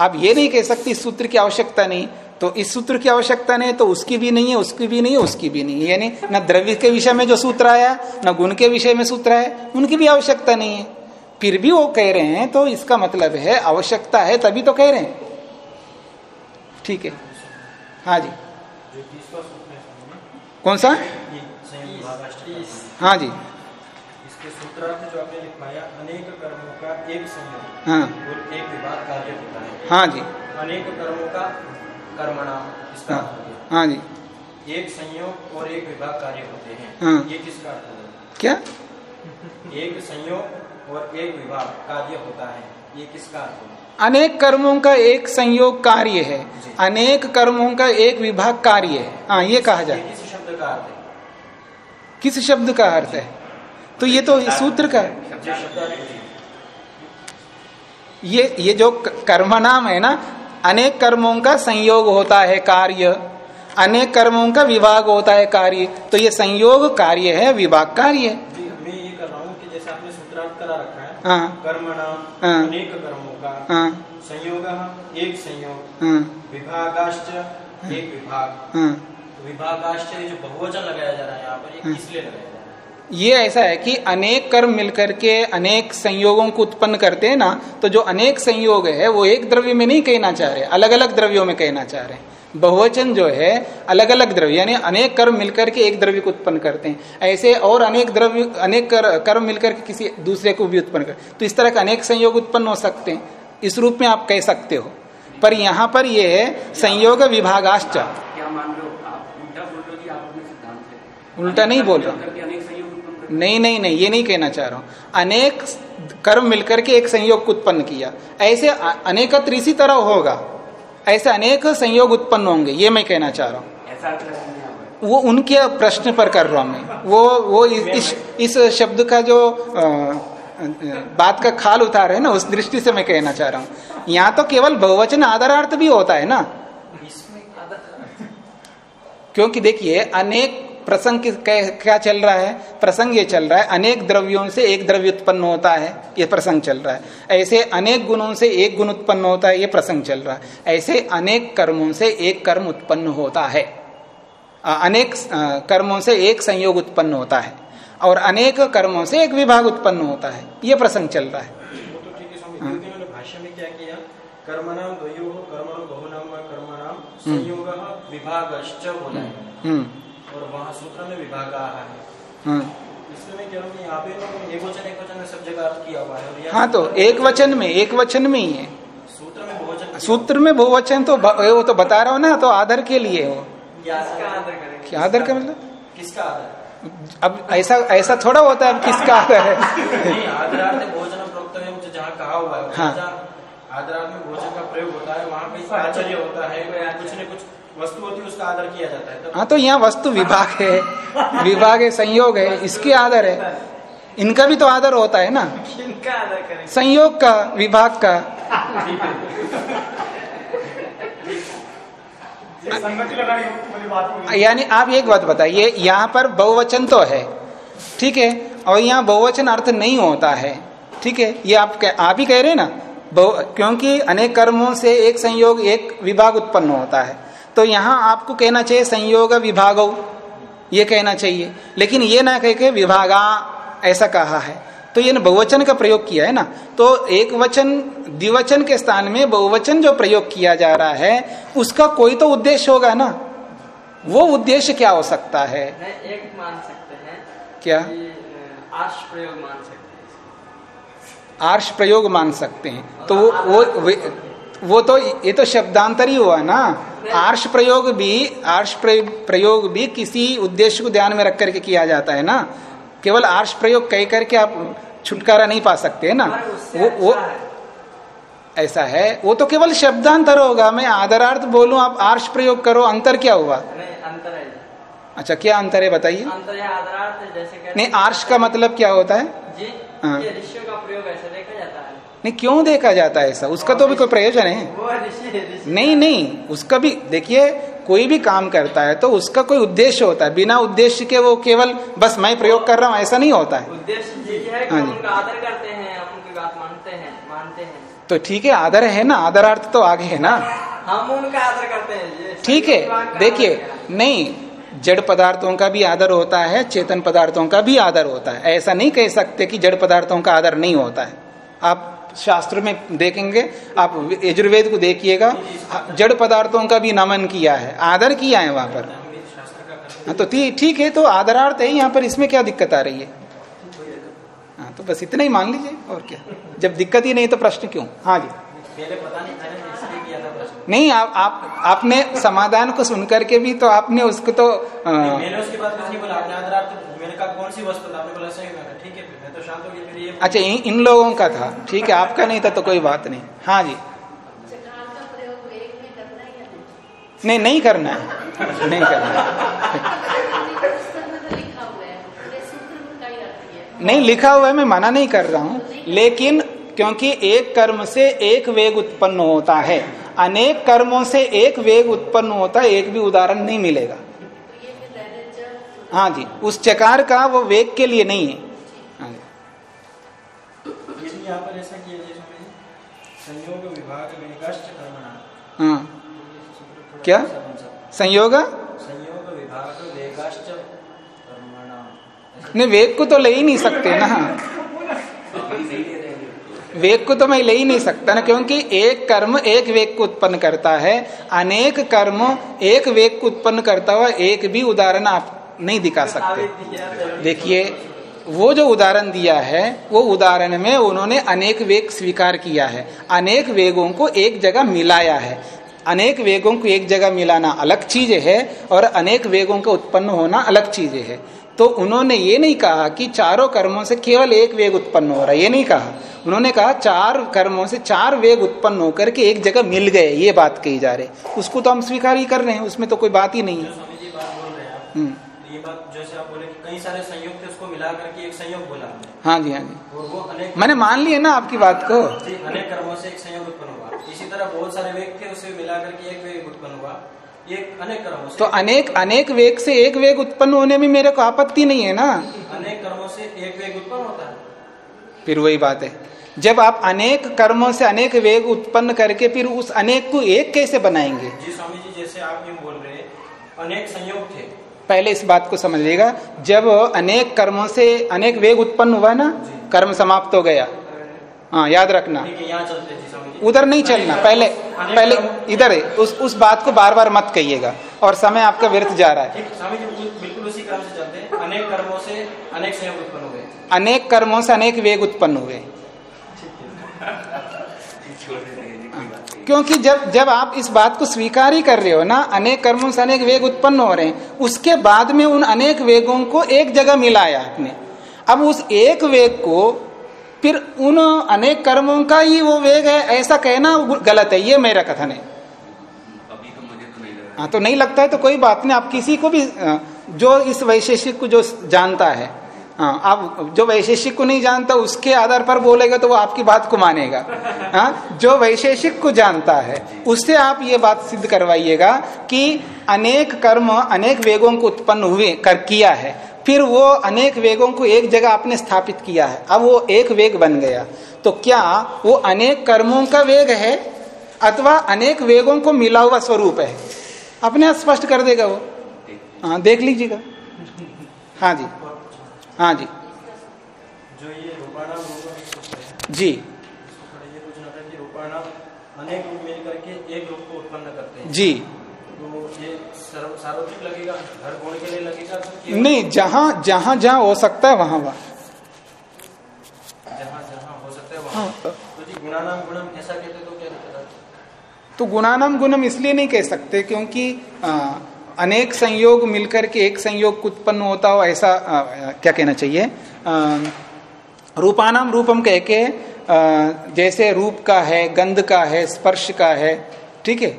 आप ये नहीं कह सकते इस सूत्र की आवश्यकता नहीं तो इस सूत्र की आवश्यकता नहीं तो उसकी भी नहीं है उसकी भी नहीं है उसकी भी नहीं है। यानी न द्रव्य के विषय में जो सूत्र आया न गुण के विषय में सूत्र है उनकी भी आवश्यकता नहीं है। फिर भी वो कह रहे हैं तो इसका मतलब है आवश्यकता है तभी तो कह रहे हैं। ठीक है। हाँ जी। कौन सा? हाँ जी। जो आपने लिखवाया अनेक कर्मों का एक संयोग हाँ। और एक विभाग कार्य होता है। हाँ जी। अनेक कर्मों का कर्मणाम इसका हाँ। हो। हाँ जी। एक संयोग और एक विभाग कार्य होते हैं। हाँ। ये किसका अर्थ होगा क्या? एक संयोग और एक विभाग कार्य होता है। ये किसका अर्थ होगा अनेक कर्मों का एक संयोग कार्य है। अनेक कर्मों का एक विभाग कार्य है। हाँ ये कहा जाए। किस शब्द का अर्थ है? किस शब्द का अर्थ है? तो ये तो सूत्र का है। ये ये जो कर्म नाम है ना अनेक कर्मों का संयोग होता है कार्य अनेक कर्मों का विभाग होता है कार्य तो ये संयोग कार्य है विभाग कार्य है। जी मैं ये कर रहा हूँ कि जैसे आपने सूत्रार्थ करा रखा कर्म नाम हाँ। अनेक कर्मों का हाँ। संयोग एक संयोग विभागाश्च एक विभाग। तो विभागाश्च ये जो बहुवचन लगाया जा रहा है यहाँ पर ये किस लिए लगाया जा रहा है? ये ऐसा है कि अनेक कर्म मिलकर के अनेक संयोगों को उत्पन्न करते हैं ना तो जो अनेक संयोग है वो एक द्रव्य में नहीं कहना चाह रहे अलग अलग द्रव्यों में कहना चाह रहे। हैं बहुवचन जो है अलग अलग द्रव्य यानी अनेक कर्म मिलकर के एक द्रव्य को उत्पन्न करते हैं। ऐसे और अनेक द्रव्य अनेक कर, कर्म मिलकर के किसी दूसरे को भी उत्पन्न कर तो इस तरह के अनेक संयोग उत्पन्न हो सकते हैं। इस रूप में आप कह सकते हो। पर यहाँ पर ये है संयोग विभागाश्च। क्या मान रहे आप उल्टा बोल रहे कि आप अपने सिद्धांत से? उल्टा नहीं बोल रहा। नहीं नहीं नहीं ये नहीं कहना चाह रहा हूँ। अनेक कर्म मिलकर के एक संयोग को उत्पन्न किया। ऐसे अनेकत्र इसी तरह होगा। ऐसे अनेक संयोग उत्पन्न होंगे ये मैं कहना चाह रहा हूँ। वो उनके प्रश्न पर कर रहा हूँ मैं। वो वो इस इस, शब्द का जो अ, बात का खाल उतार है ना उस दृष्टि से मैं कहना चाह रहा हूँ। यहाँ तो केवल बहुवचन आधारार्थ भी होता है ना। क्योंकि देखिए अनेक प्रसंग क्या चल रहा है? प्रसंग ये चल रहा है अनेक द्रव्यों से एक द्रव्य उत्पन्न होता है ये प्रसंग चल रहा है। ऐसे अनेक गुणों से एक गुण उत्पन्न होता है ये प्रसंग चल रहा है। ऐसे अनेक कर्मों से एक कर्म उत्पन्न होता है। अनेक कर्मों से एक संयोग उत्पन्न होता है और अनेक कर्मों से एक विभाग उत्पन्न होता है। ये प्रसंग चल रहा है। तो भाष्य में क्या किया? कर्मणाम द्वयो कर्मणो बहुनाम कर्मणाम संयोग विभागश्च बोला है और वहाँ सूत्र में विभाग है। हम्म इसलिए रहा हूँ कि यहाँ पे इन्होंने एक वचन एक वचन में सब जगह अर्थ किया हुआ है हाँ तो एक वचन में एक वचन में ही है। सूत्र में बहुवचन सूत्र में बहुवचन तो वो तो बता रहा हूँ ना तो आदर के लिए हो। क्या आदर करेंगे क्या आदर का मतलब? किसका आदर? अब ऐसा ऐसा थोड़ा होता है अब किसका आदर है? नहीं आदरार्थ भोजन है मुझे जहाँ कहा हुआ है हाँ। आदरार्थ में भोजन का प्रयोग होता है वहाँ पे आश्चर्य होता है कुछ न कुछ वस्तु होती है उसका आदर किया जाता है। हाँ तो यहाँ वस्तु विभाग है विभाग है संयोग है इसकी आदर है। इनका भी तो आदर होता है ना। किनका आदर करेंगे। संयोग का विभाग का। यानी आप एक बात बताइए यहाँ पर बहुवचन तो है ठीक है? और यहाँ बहुवचन अर्थ नहीं होता है ठीक है? ये आप कह, आप ही कह रहे हैं ना? क्योंकि अनेक कर्मों से एक संयोग एक विभाग उत्पन्न होता है। तो यहाँ आपको कहना चाहिए संयोग विभाग। ये कहना चाहिए। लेकिन ये ना कह के विभागा ऐसा कहा है। तो ये बहुवचन का प्रयोग किया है ना। तो एक वचन द्विवचन के स्थान में बहुवचन जो प्रयोग किया जा रहा है उसका कोई तो उद्देश्य होगा ना। वो उद्देश्य क्या हो सकता है? एक मान सकते हैं क्या? आर्ष प्रयोग मान सकते हैं। आर्ष प्रयोग मान सकते हैं। तो वो वो वे- तो ये तो शब्दांतर ही हुआ ना। आर्ष प्रयोग भी आर्ष प्रयोग भी किसी उद्देश्य को ध्यान में रख करके किया जाता है ना। केवल आर्ष प्रयोग कह करके आप छुटकारा नहीं पा सकते है ना। वो वो अच्छा ऐसा है। वो तो केवल शब्दांतर होगा। मैं आदरार्थ बोलूँ आप आर्ष प्रयोग करो अंतर क्या हुआ? अंतर है। अच्छा क्या अंतर है बताइए। नहीं आर्ष का मतलब क्या होता है? जी हाँ। ये का प्रयोग ऐसे देखा जाता है। नहीं क्यों देखा जाता है ऐसा? उसका तो भी कोई प्रयोजन है। नहीं नहीं उसका भी देखिए कोई भी काम करता है तो उसका कोई उद्देश्य होता है। बिना उद्देश्य के वो केवल बस मैं प्रयोग कर रहा हूँ ऐसा नहीं होता है। उद्देश्य ये है कि हम जी। आदर करते हैं उनकी बात मानते हैं मानते हैं। तो ठीक है आदर है ना? आदरार्थ तो आगे है ना? हम उनका आदर करते हैं ठीक है देखिए नहीं जड़ पदार्थों का भी आदर होता है चेतन पदार्थों का भी आदर होता है। ऐसा नहीं कह सकते कि जड़ पदार्थों का आदर नहीं होता है। आप शास्त्र में देखेंगे आप यजुर्वेद को देखिएगा। जड़ पदार्थों का भी नमन किया है आदर किया है वहाँ पर। हाँ तो ठीक है तो आदरार्थ है यहाँ पर इसमें क्या दिक्कत आ रही है? हाँ तो बस इतना ही मान लीजिए और क्या? जब दिक्कत ही नहीं तो प्रश्न क्यों? हाँ जी। नहीं आप आप आपने समाधान को सुन करके भी तो आपने उसको तो आ, मैंने उसके बाद कुछ नहीं बोला आपने तो मैंने कहा कौन सी वस्तु बोला सही ठीक है मैं तो शांत हो गया ये अच्छा इन, इन लोगों का था। ठीक है आपका नहीं था तो कोई बात नहीं। हाँ जी। नहीं नहीं करना है। नहीं करना है। नहीं लिखा हुआ है मैं मना नहीं कर रहा हूँ। लेकिन क्योंकि एक कर्म से एक वेग उत्पन्न होता है अनेक कर्मों से एक वेग उत्पन्न होता है एक भी उदाहरण नहीं मिलेगा। हाँ जी उस चकार का वो वेग के लिए नहीं है। हाँ जी। यहाँ पर ऐसा किया संयोग विभाग कर्मणा। हाँ। क्या? बन सकता। संयोग? संयोग विभाग वेगाश्च कर्मणा। नहीं वेग को तो ले ही नहीं सकते ना। वेग को तो मैं ले ही नहीं सकता ना क्योंकि एक कर्म एक वेग को उत्पन्न करता है। अनेक कर्म एक वेग को उत्पन्न करता हुआ एक भी उदाहरण आप नहीं दिखा सकते। देखिए वो जो उदाहरण दिया है वो उदाहरण में उन्होंने अनेक वेग स्वीकार किया है। अनेक वेगों को एक जगह मिलाया है। अनेक वेगों को एक जगह मिलाना अलग चीज़ है और अनेक वेगों का उत्पन्न होना अलग चीज़ है। तो उन्होंने ये नहीं कहा कि चारों कर्मों से केवल एक वेग उत्पन्न हो रहा है। ये नहीं कहा। उन्होंने कहा चार कर्मों से चार वेग उत्पन्न होकर के एक जगह मिल गए ये बात कही जा रही। उसको तो हम स्वीकार ही कर रहे हैं उसमें तो कोई बात ही नहीं है। ये बात जैसे आप बोले कि कई सारे संयोग थे उसको मिला करके एक संयोग बोला हाँ जी हाँ जी। और वो अनेक मैंने मान लिया ना आपकी बात को? जी, अनेक कर्मों से एक संयोग उत्पन्न हुआ। इसी तरह बहुत सारे वेग थे उसे मिला करके एक वेग उत्पन्न हुआ। एक अनेक कर्मों से तो अनेक अनेक वेग से एक वेग उत्पन्न होने में मेरे को आपत्ति नहीं है ना? अनेक कर्मों से एक वेग उत्पन्न होता है। फिर वही बात है। जब आप अनेक कर्मों से अनेक वेग उत्पन्न करके फिर उस अनेक को एक कैसे बनाएँगे? जी स्वामी जी जैसे आप यूँ बोल रहे हैं अनेक संयोग थे। पहले इस बात को समझिएगा। जब अनेक कर्मों से अनेक वेग उत्पन्न हुआ ना कर्म समाप्त हो गया। हाँ याद रखना। है हैं उधर नहीं चलना पहले पहले इधर है। उस उस बात को बार बार मत कहिएगा। और समय आपका व्यर्थ जा रहा है। बिल्कुल उसी क्रम से चलते हैं। अनेक कर्मों से अनेक संयोग उत्पन्न हुए। अनेक कर्मों से अनेक वेग उत्पन्न हुए छोड़ देते हैं कोई बात नहीं क्योंकि जब जब आप इस बात को स्वीकार ही कर रहे हो ना अनेक कर्मों से अनेक वेग उत्पन्न हो रहे हैं उसके बाद में उन अनेक वेगों को एक जगह मिलाया आपने। अब उस एक वेग को फिर उन अनेक कर्मों का ही वो वेग है ऐसा कहना गलत है ये मेरा कथन है। तो तो हाँ तो नहीं लगता है तो कोई बात नहीं आप किसी को भी जो इस वैशेषिक को जो जानता है हाँ आप जो वैशेषिक को नहीं जानता, उसके आधार पर बोलेगा तो वो आपकी बात को मानेगा। हाँ जो वैशेषिक को जानता है, उससे आप ये बात सिद्ध करवाइएगा कि अनेक कर्म अनेक वेगों को उत्पन्न हुए, कर किया है। फिर वो अनेक वेगों को एक जगह आपने स्थापित किया है। अब वो एक वेग बन गया। तो क्या वो अनेक कर्मों का वेग है? अथवा अनेक वेगों को मिला हुआ स्वरूप है? अपने स्पष्ट कर देगा वो। हाँ देख लीजिएगा। हाँ जी। हाँ जी। जो ये रूपाणाम रूप जी। ये पूछना था कि रूपाणाम अनेक रूप मिल करके एक रूप को उत्पन्न करते हैं। जी। तो ये सार्वत्रिक लगेगा हर गुण के लिए लगेगा तो नहीं जहाँ जहाँ जहाँ हो सकता है वहाँ वहाँ जहाँ जहाँ हो सकता है हाँ। वहाँ तो जी गुणानाम गुणम ऐसा कहते तो क्या तो गुणानाम गुणम इसलिए नहीं कह सकते क्योंकि आ, अनेक संयोग मिलकर के एक संयोग उत्पन्न होता हो ऐसा आ, क्या कहना चाहिए? आ, रूपानाम रूपम कह के आ, जैसे रूप का है गंध का है स्पर्श का है ठीक है?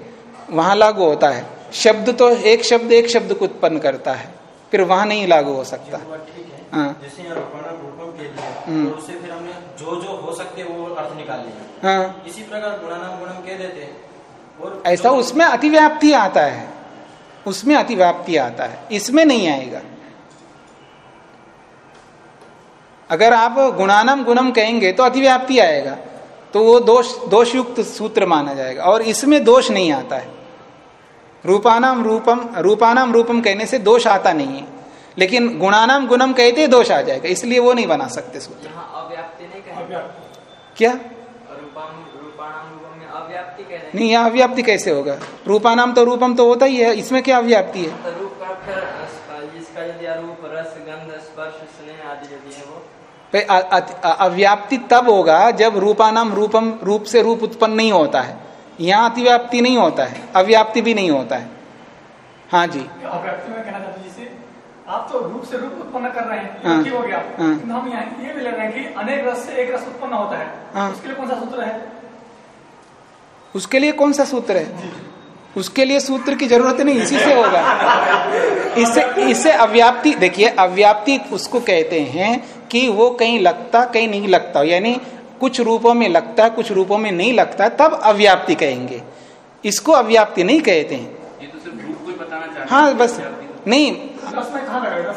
वहाँ लागू होता है। शब्द तो एक शब्द एक शब्द को उत्पन्न करता है फिर वहाँ नहीं लागू हो सकता। ठीक है। जैसे रूपम के लिए हम्म। तो उससे फिर हमने जो जो हो सकते वो अर्थ निकाल लिया। हाँ। इसी प्रकार गुणानाम गुणम कह देते ऐसा उसमें अतिव्याप्ति आता है। उसमें अतिव्याप्ति आता है इसमें नहीं आएगा। अगर आप गुणानम गुणम कहेंगे तो अतिव्याप्ति आएगा तो वो दोष दोष युक्त सूत्र माना जाएगा और इसमें दोष नहीं आता है। रूपानाम रूपम रूपानाम रूपम कहने से दोष आता नहीं है लेकिन गुणानाम गुणम कहते दोष आ जाएगा इसलिए वो नहीं बना सकते सूत्र। अव्याप्ति नहीं कहेंगे। क्या रूपाम रूपाणाम रूपम में अव्याप्ति कह रहे हैं नहीं यहाँ अव्याप्ति कैसे होगा? रूपानाम तो रूपम तो होता ही है इसमें क्या अव्याप्ति है? तो रूप का अक्षर इसका यदि रूप रस गंध स्पर्श स्नेह आदि यदि वो। पे अव्याप्ति तब होगा जब रूपानाम रूपम रूप से रूप उत्पन्न नहीं होता है। यहाँ अतिव्याप्ति नहीं होता है अव्याप्ति भी नहीं होता है। हाँ जी। अव्यक्ति में कहना चाहता जैसे आप तो रूप से रूप उत्पन्न कर रहे हैं हाँ। हो गया। हाँ। किंतु हम यहाँ ये भी ले रहे हैं कि अनेक रस से एक रस उत्पन्न होता है। हाँ। उसके लिए कौन सा सूत्र है? उसके लिए कौन सा सूत्र है? उसके लिए सूत्र की ज़रूरत नहीं इसी से होगा। इससे इससे अव्याप्ति देखिए अव्याप्ति उसको कहते हैं कि वो कहीं लगता कहीं नहीं लगता। यानी कुछ रूपों में लगता है कुछ रूपों में नहीं लगता तब अव्याप्ति कहेंगे। इसको अव्याप्ति नहीं कहते हैं। ये तो सिर्फ़ रूप को ही बताना चाहते हैं। हाँ बस नहीं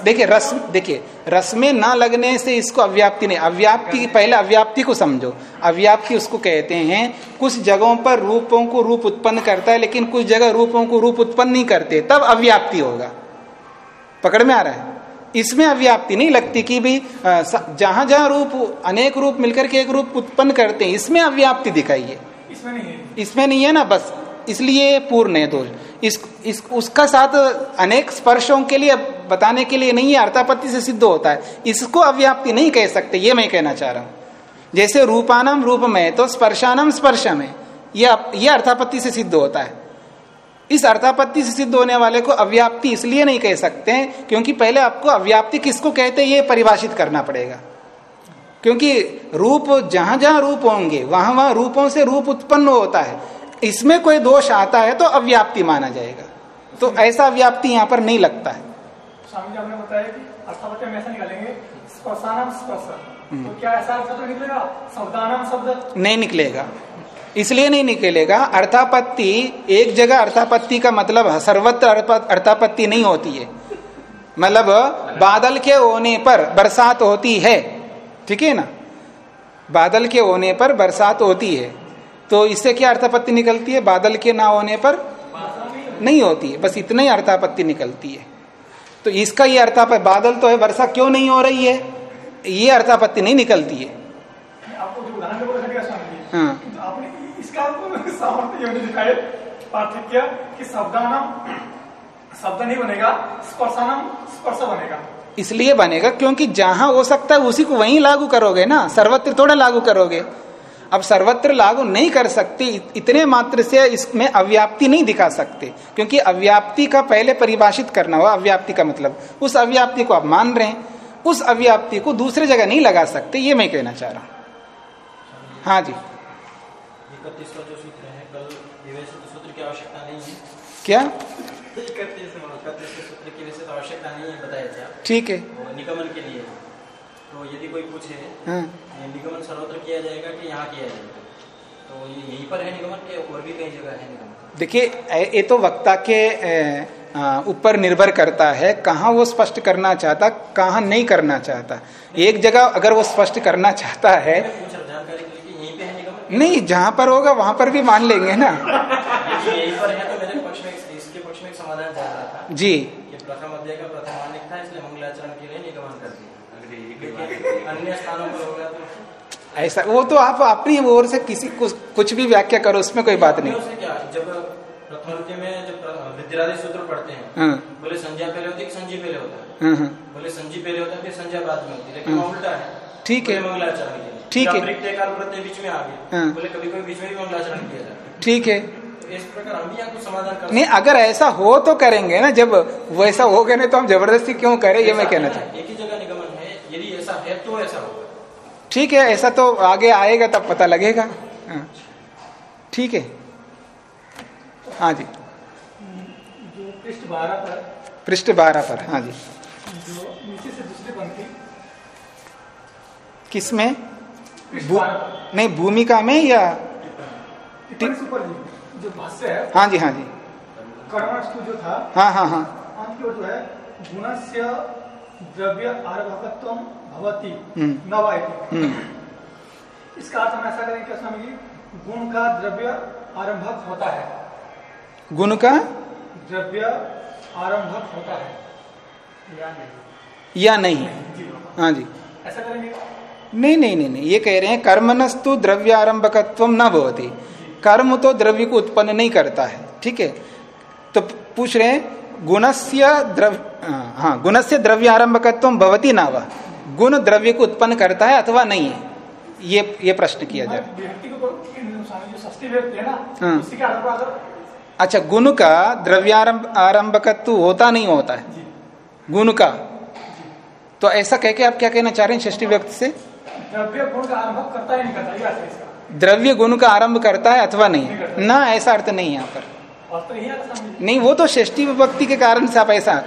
देखिए रस देखिए रस में ना लगने से इसको अव्याप्ति नहीं। अव्याप्ति पहले अव्याप्ति को समझो। अव्याप्ति उसको कहते हैं कुछ जगहों पर रूपों को रूप उत्पन्न करता है लेकिन कुछ जगह रूपों को रूप उत्पन्न नहीं करते तब अव्याप्ति होगा। पकड़ में आ रहा है? इसमें अव्याप्ति नहीं लगती कि भी जहाँ जहाँ रूप अनेक रूप मिलकर के एक रूप उत्पन्न करते हैं इसमें अव्याप्ति दिखाइए। इसमें नहीं है। इसमें नहीं है ना बस। इसलिए पूर्ण है दोष। इस, इस उसका साथ अनेक स्पर्शों के लिए बताने के लिए नहीं है अर्थापत्ति से सिद्ध होता है। इसको अव्याप्ति नहीं कह सकते ये मैं कहना चाह रहा हूँ। जैसे रूपानम रूप में तो स्पर्शानम स्पर्श में यह यह अर्थापत्ति से सिद्ध होता है। इस अर्थापत्ति से सिद्ध होने वाले को अव्याप्ति इसलिए नहीं कह सकते हैं क्योंकि पहले आपको अव्याप्ति किसको कहते ये परिभाषित करना पड़ेगा। क्योंकि रूप जहाँ जहाँ रूप होंगे वहाँ वहाँ रूपों से रूप उत्पन्न होता है। इसमें कोई दोष आता है तो अव्याप्ति माना जाएगा। तो ऐसा व्याप्ति यहाँ पर नहीं लगता है। स्वामी जी आपने बताया कि अर्थापत्ति हम ऐसा निकालेंगे स्पर्शानाम स्पर्श। तो क्या ऐसा अर्थ तो निकलेगा? शब्दानाम शब्द। नहीं निकलेगा। इसलिए नहीं निकलेगा। अर्थापत्ति एक जगह अर्थापत्ति का मतलब सर्वत्र अर्थापत्ति नहीं होती है। मतलब बादल के होने पर बरसात होती है। ठीक है ना? बादल के होने पर बरसात होती है। तो इससे क्या अर्थापत्ति निकलती है? बादल के ना होने पर नहीं होती है। बस इतना ही अर्थापत्ति निकलती है। तो इसका ये अर्थापत्ति बादल तो है वर्षा क्यों नहीं हो रही है? ये अर्थापत्ति नहीं निकलती है। हाँ। तो आपने इसका आपको सामर्थ्य योनि दिखाए पार्थक्य कि शब्दानाम शब्द नहीं बनेगा स्पर्शानाम स्पर्श बनेगा। इसलिए बनेगा क्योंकि जहाँ हो सकता है उसी को वहीं लागू करोगे ना? सर्वत्र थोड़ा लागू करोगे। अब सर्वत्र लागू नहीं कर सकते इतने मात्र से इसमें अव्याप्ति नहीं दिखा सकते क्योंकि अव्याप्ति का पहले परिभाषित करना हुआ अव्याप्ति का मतलब। उस अव्याप्ति को आप मान रहे हैं उस अव्याप्ति को दूसरे जगह नहीं लगा सकते ये मैं कहना चाह रहा हूँ। हाँ जी। तो क्या? तो है ठीक है। निगमन के लिए तो यदि कोई पूछे हाँ। निगमन सर्वत्र किया जाएगा कि यहाँ किया जाएगा? तो ये यहीं पर है निगमन के और भी कई जगह है निगमन? देखिए ये तो वक्ता के ऊपर निर्भर करता है कहाँ वो स्पष्ट करना चाहता कहाँ नहीं करना चाहता। एक जगह अगर वो स्पष्ट करना चाहता है नहीं जहाँ पर होगा वहाँ पर भी मान लेंगे ना। तो जी। प्रथम अध्याय का प्रथम था इसलिए मंगलाचरण के लिए निगमन कर दिया। अन्य स्थानों पर होगा तो ऐसा वो तो आप अपनी ओर से किसी कुछ कुछ भी व्याख्या करो उसमें कोई बात नहीं। क्या जब प्रथम में जब सूत्र पढ़ते हैं हाँ। बोले संज्ञा पहले होती है संजी पहले होता है? हाँ हाँ। बोले संजी पहले होता है फिर संज्ञा बाद में होती है। लेकिन उल्टा है। ठीक है। मंगलाचरण ठीक है। प्रत्यय बीच में आ गए। बोले कभी कभी बीच में भी मंगलाचरण किया जाता ठीक है। तो इस प्रकार हम भी कुछ समाधान कर नहीं अगर ऐसा हो तो करेंगे ना जब वैसा हो गए नहीं तो हम ज़बरदस्ती क्यों करें? ये मैं कहना चाहता एक ही जगह निगमन है यदि ऐसा है तो ऐसा होगा। ठीक है ऐसा तो आगे आएगा तब पता लगेगा। हाँ। ठीक है। हाँ जी। पृष्ठ बारह पर पृष्ठ बारह पर हाँ जी। नीचे से दूसरी पंक्ति किसमें भू, नहीं भूमिका में या जी भाष्य है हाँ जी हाँ जी। कर्मस्तु जो था हाँ हाँ हाँ। जो है गुणस्य द्रव्य आरभकत्व भवती। हम्म। हम्म, इसका अर्थ हम ऐसा करें क्या स्वामी जी गुण का द्रव्य आरंभक होता है। गुण का? द्रव्य आरंभक होता है। या नहीं? या नहीं हाँ। जी ऐसा करेंगे? नहीं नहीं नहीं नहीं ये कह रहे हैं कर्मनस्तु द्रव्यारंभकत्व न भवती। कर्म तो द्रव्य को उत्पन्न नहीं करता है ठीक है? तो पूछ रहे हैं गुणस्य द्रव्य हाँ गुणस्य द्रव्य आरंभकत्व भवती ना वह गुण द्रव्य को उत्पन्न करता है अथवा नहीं है? ये ये प्रश्न किया जाए। है अच्छा गुण का द्रव्यारंभ आरंभकत्व होता नहीं होता है? गुण का? तो ऐसा कह के आप क्या कहना चाह रहे हैं षष्ठी व्यक्ति से? द्रव्य गुण का आरंभ करता ही नहीं करता द्रव्य गुण का आरंभ करता है अथवा नहीं? ना ऐसा अर्थ नहीं है यहाँ पर। तो नहीं वो तो षष्ठी विभक्ति के कारण से आप ऐसा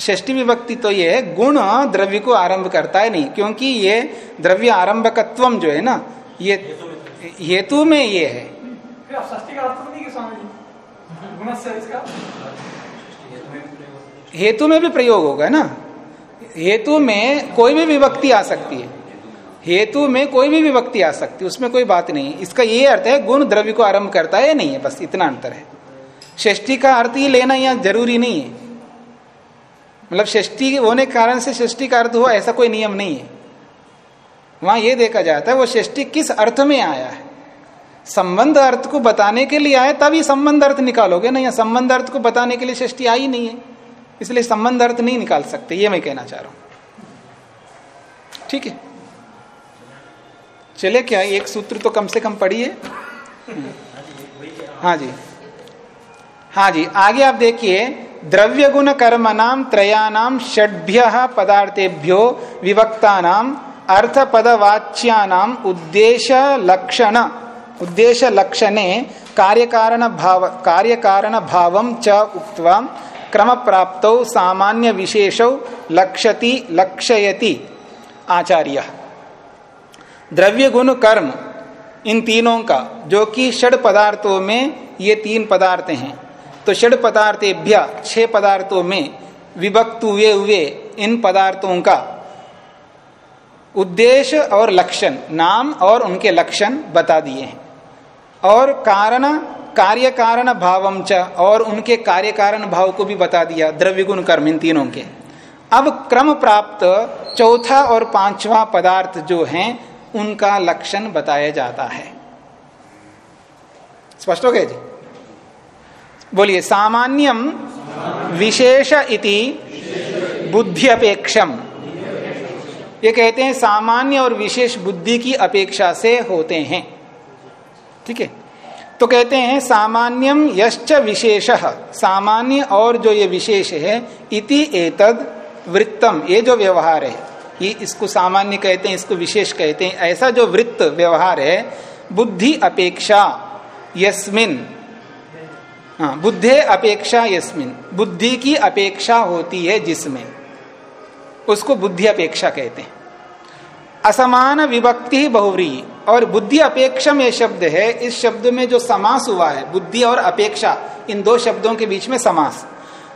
षष्ठी विभक्ति तो ये है गुण द्रव्य को आरंभ करता है नहीं क्योंकि ये द्रव्य आरंभकत्व जो है ना ये हेतु में ये है। हेतु में भी प्रयोग होगा ना? हेतु में कोई भी विभक्ति आ सकती है। हेतु में कोई भी विभक्ति आ सकती है उसमें कोई बात नहीं। इसका ये अर्थ है गुण द्रव्य को आरंभ करता है या नहीं है बस इतना अंतर है। षष्ठी का अर्थ ही लेना यहाँ ज़रूरी नहीं है। मतलब षष्ठी होने के कारण से षष्ठी का अर्थ हुआ, ऐसा कोई नियम नहीं है। वहाँ ये देखा जाता है, वो षष्ठी किस अर्थ में आया है? संबंध अर्थ को बताने के लिए आए, तभी संबंध अर्थ निकालोगे। ना या संबंध अर्थ को बताने के लिए षष्ठी आई नहीं है। इसलिए संबंध अर्थ नहीं निकाल सकते, ये मैं कहना चाह रहा हूँ। ठीक है? चले क्या, एक सूत्र तो कम से कम पढ़िए। हाँ जी। हाँ जी, आगे आप देखिए द्रव्य गुण कर्म नाम त्रयानाम षड्भ्य पदार्थेभ्यो विभक्ता नाम अर्थ पदवाच्यानाम उद्देश्य लक्षण उद्देश्य लक्षणे कार्यकारण भाव कार्यकारण भावम च उक्त्वा क्रम प्राप्त सामान्य विशेषौ लक्षति, लक्षयति। आचार्य। द्रव्य गुण कर्म इन तीनों का, जो कि षड पदार्थों में ये तीन पदार्थ हैं। तो षड पदार्थेभ्य छह पदार्थों में विभक्त हुए हुए इन पदार्थों का उद्देश्य और लक्षण, नाम और उनके लक्षण बता दिए हैं। और कारण, कार्य कारण भावम च और उनके कार्य कारण भाव को भी बता दिया द्रव्य गुण कर्म इन तीनों के। अब क्रम प्राप्त चौथा और पांचवा पदार्थ जो हैं, उनका लक्षण बताया जाता है। स्पष्ट हो गया जी? बोलिए सामान्यम विशेष इति बुद्धि अपेक्षम ये कहते हैं, सामान्य और विशेष बुद्धि की अपेक्षा से होते हैं। ठीक है? तो कहते हैं सामान्यम यश्च विशेष। सामान्य और जो ये विशेष है, इति एतद वृत्तम। ये जो व्यवहार है, ये इसको सामान्य कहते हैं, इसको विशेष कहते हैं। ऐसा जो वृत्त व्यवहार है, बुद्धि अपेक्षा, यस्मिन हाँ बुद्धे अपेक्षा यस्मिन। बुद्धि की अपेक्षा होती है जिसमें। उसको बुद्धि अपेक्षा कहते हैं। असमान विभक्ति बहुव्री और बुद्धि अपेक्षम ये शब्द है, इस शब्द में जो समास हुआ है, बुद्धि और अपेक्षा, इन दो शब्दों के बीच में समास।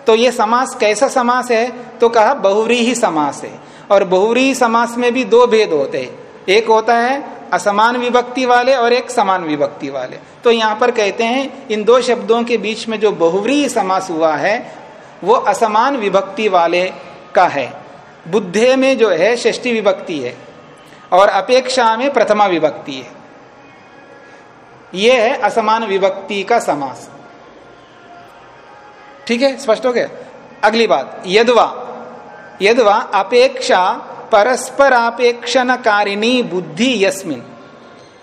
तो ये समास कैसा समास है? तो कहा बहुव्री ही समास है। और बहुव्री समास में भी दो भेद होते हैं। एक होता है असमान विभक्ति वाले और एक समान विभक्ति वाले। तो यहाँ पर कहते हैं, इन दो शब्दों के बीच में जो बहुव्री समास हुआ है, वो असमान विभक्ति वाले का है। बुद्धे में जो है, षष्ठी विभक्ति है और अपेक्षा में प्रथमा विभक्ति है। यह है असमान विभक्ति का समास। ठीक है? स्पष्ट हो गया? अगली बात, यदवा। यदवा अपेक्षा परस्परापेक्षण कारिणी बुद्धि यस्मिन।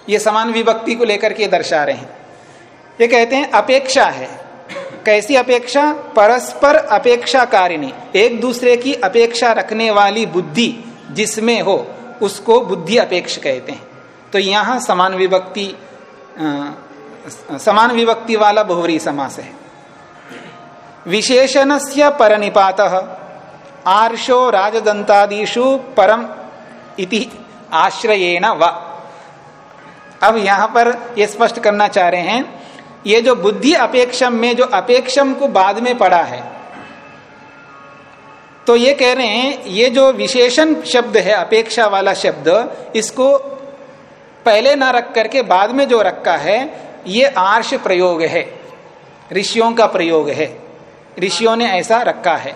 ये समान विभक्ति को लेकर के दर्शा रहे हैं। ये कहते हैं, अपेक्षा है। कैसी अपेक्षा? परस्पर अपेक्षा कारिणी एक दूसरे की अपेक्षा रखने वाली बुद्धि जिसमें हो, उसको बुद्धि अपेक्ष कहते हैं। तो यहाँ समान विभक्ति समान विभक्ति वाला बहुवरी समास है। विशेषण से परनिपात। आर्षो राजदंतादिशु परम इति आश्रयेण व। अब यहाँ पर यह स्पष्ट करना चाह रहे हैं, ये जो बुद्धि अपेक्षम में, जो अपेक्षम को बाद में पड़ा है तो ये कह रहे हैं, ये जो विशेषण शब्द है, अपेक्षा वाला शब्द, इसको पहले ना रख करके बाद में जो रखा है, ये आर्ष प्रयोग है, ऋषियों का प्रयोग है, ऋषियों ने ऐसा रखा है।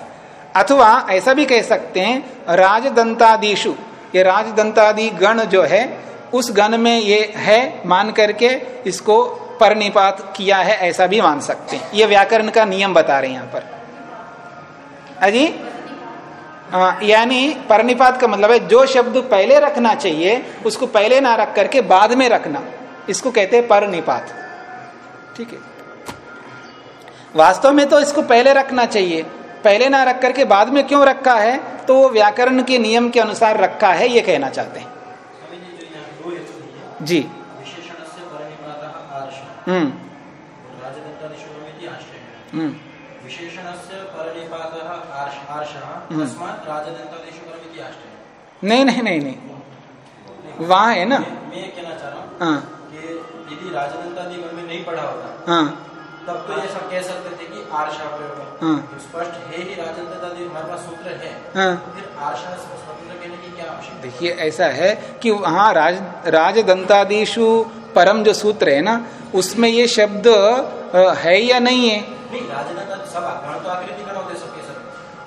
अथवा ऐसा भी कह सकते हैं राजदंतादिशु। ये राजदंतादि गण जो है उस गण में ये है मान करके इसको परनिपात किया है ऐसा भी मान सकते हैं। ये व्याकरण का नियम बता रहे हैं यहाँ पर। अजी हाँ, यानी परनिपात का मतलब है जो शब्द पहले रखना चाहिए उसको पहले ना रख करके बाद में रखना। इसको कहते हैं परनिपात। ठीक है? वास्तव में तो इसको पहले रखना चाहिए। पहले ना रख करके बाद में क्यों रखा है? तो वो व्याकरण के नियम के अनुसार रखा है ये कहना चाहते हैं। जी। हम्म। हम्म। हम्म। नहीं नहीं नहीं नहीं। वहाँ है ना? मैं कहना चाह रहा हूँ हाँ। यदि में नहीं पढ़ा होता हाँ। तब तो ऐसा कह सकते थे कि आर्षा प्रयोग है। हाँ। स्पष्ट है ही राजदत्तादि हमारे पास सूत्र है हाँ। फिर आर्षा स्वतंत्र कहने की क्या आवश्यकता देखिए ऐसा है कि वहाँ राज राजदंतादिशु परम जो सूत्र है ना उसमें ये शब्द है या नहीं है? सब तो सब।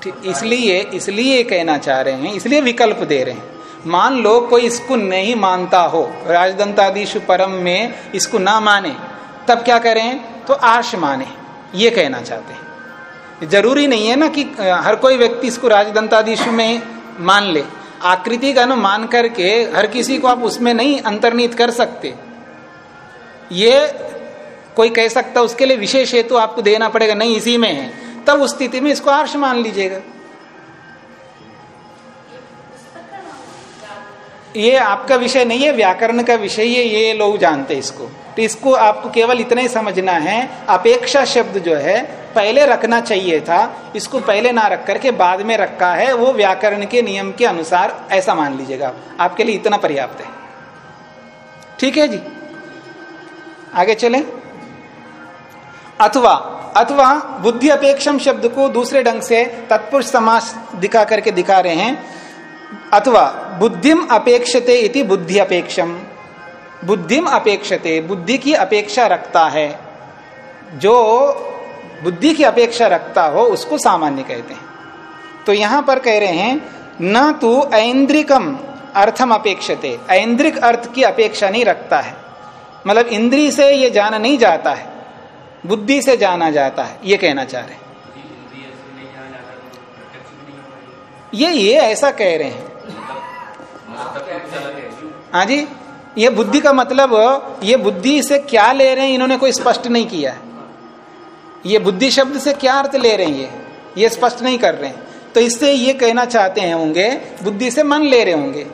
ठीक इसलिए इसलिए कहना चाह रहे हैं इसलिए विकल्प दे रहे हैं। मान लो कोई इसको नहीं मानता हो राजदंतादिशु परम में इसको ना माने तब क्या करें? तो आश माने, ये कहना चाहते हैं। ज़रूरी नहीं है ना कि हर कोई व्यक्ति इसको राजदंतादिशु में मान ले। आकृति का मान करके हर किसी को आप उसमें नहीं अंतर्नीत कर सकते। ये कोई कह सकता उसके लिए विशेष हेतु आपको देना पड़ेगा, नहीं इसी में है। तब उस स्थिति में इसको आर्ष मान लीजिएगा। ये आपका विषय नहीं है, व्याकरण का विषय है, ये लोग जानते इसको। तो इसको आपको केवल इतना ही समझना है, अपेक्षा शब्द जो है, पहले रखना चाहिए था, इसको पहले ना रख करके बाद में रखा है, वो व्याकरण के नियम के अनुसार ऐसा मान लीजिएगा। आपके लिए इतना पर्याप्त है। ठीक है जी? आगे चले। अथवा अथवा बुद्धि अपेक्षम शब्द को दूसरे ढंग से तत्पुरुष समास दिखा करके दिखा रहे हैं। अथवा बुद्धिम अपेक्षते इति बुद्धि अपेक्षम। बुद्धिम अपेक्षते, बुद्धि की अपेक्षा रखता है। जो बुद्धि की अपेक्षा रखता हो, उसको सामान्य कहते हैं। तो यहाँ पर कह रहे हैं, न तो ऐन्द्रिकम अर्थम अपेक्षते। ऐन्द्रिक अर्थ की अपेक्षा नहीं रखता है। मतलब इंद्री से ये जाना नहीं जाता है। बुद्धि से जाना जाता है, ये कहना चाह रहे हैं। ये ये ऐसा कह रहे हैं मतलब तब कुछ अलग है जी, ये बुद्धि का मतलब ये बुद्धि से क्या ले रहे हैं, इन्होंने कोई स्पष्ट नहीं किया ये बुद्धि शब्द से क्या अर्थ ले रहे हैं ये? ये स्पष्ट नहीं कर रहे हैं। तो इससे ये कहना चाहते हैं होंगे, बुद्धि से मन ले रहे होंगे।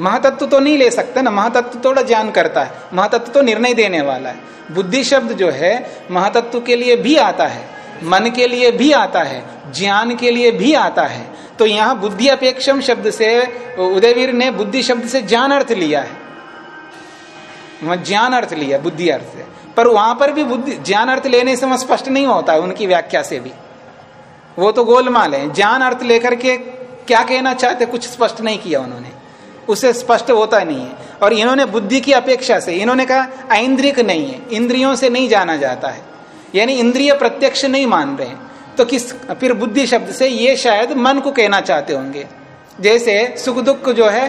महातत्व तो नहीं ले सकते ना, महातत्व थोड़ा ज्ञान करता है। महातत्व तो निर्णय देने वाला है। बुद्धि शब्द जो है, महातत्व के लिए भी आता है। मन के लिए भी आता है, ज्ञान के लिए भी आता है। तो यहाँ बुद्धि अपेक्षम शब्द से, उदयवीर ने बुद्धि शब्द से ज्ञान अर्थ लिया है। ज्ञान अर्थ लिया, बुद्धि अर्थ से। पर वहाँ पर भी बुद्धि, ज्ञान अर्थ लेने से वह स्पष्ट नहीं होता है, उनकी व्याख्या से भी। वो तो गोलमाल है। ज्ञान अर्थ लेकर के क्या कहना चाहते, कुछ स्पष्ट नहीं किया उन्होंने। उसे स्पष्ट होता नहीं है। और इन्होंने बुद्धि की अपेक्षा से, इन्होंने कहा, ऐन्द्रिक नहीं है। इंद्रियों से नहीं जाना जाता है। यानी इंद्रिय प्रत्यक्ष नहीं मान रहे तो किस, फिर बुद्धि शब्द से ये शायद मन को कहना चाहते होंगे। जैसे सुख दुख जो है,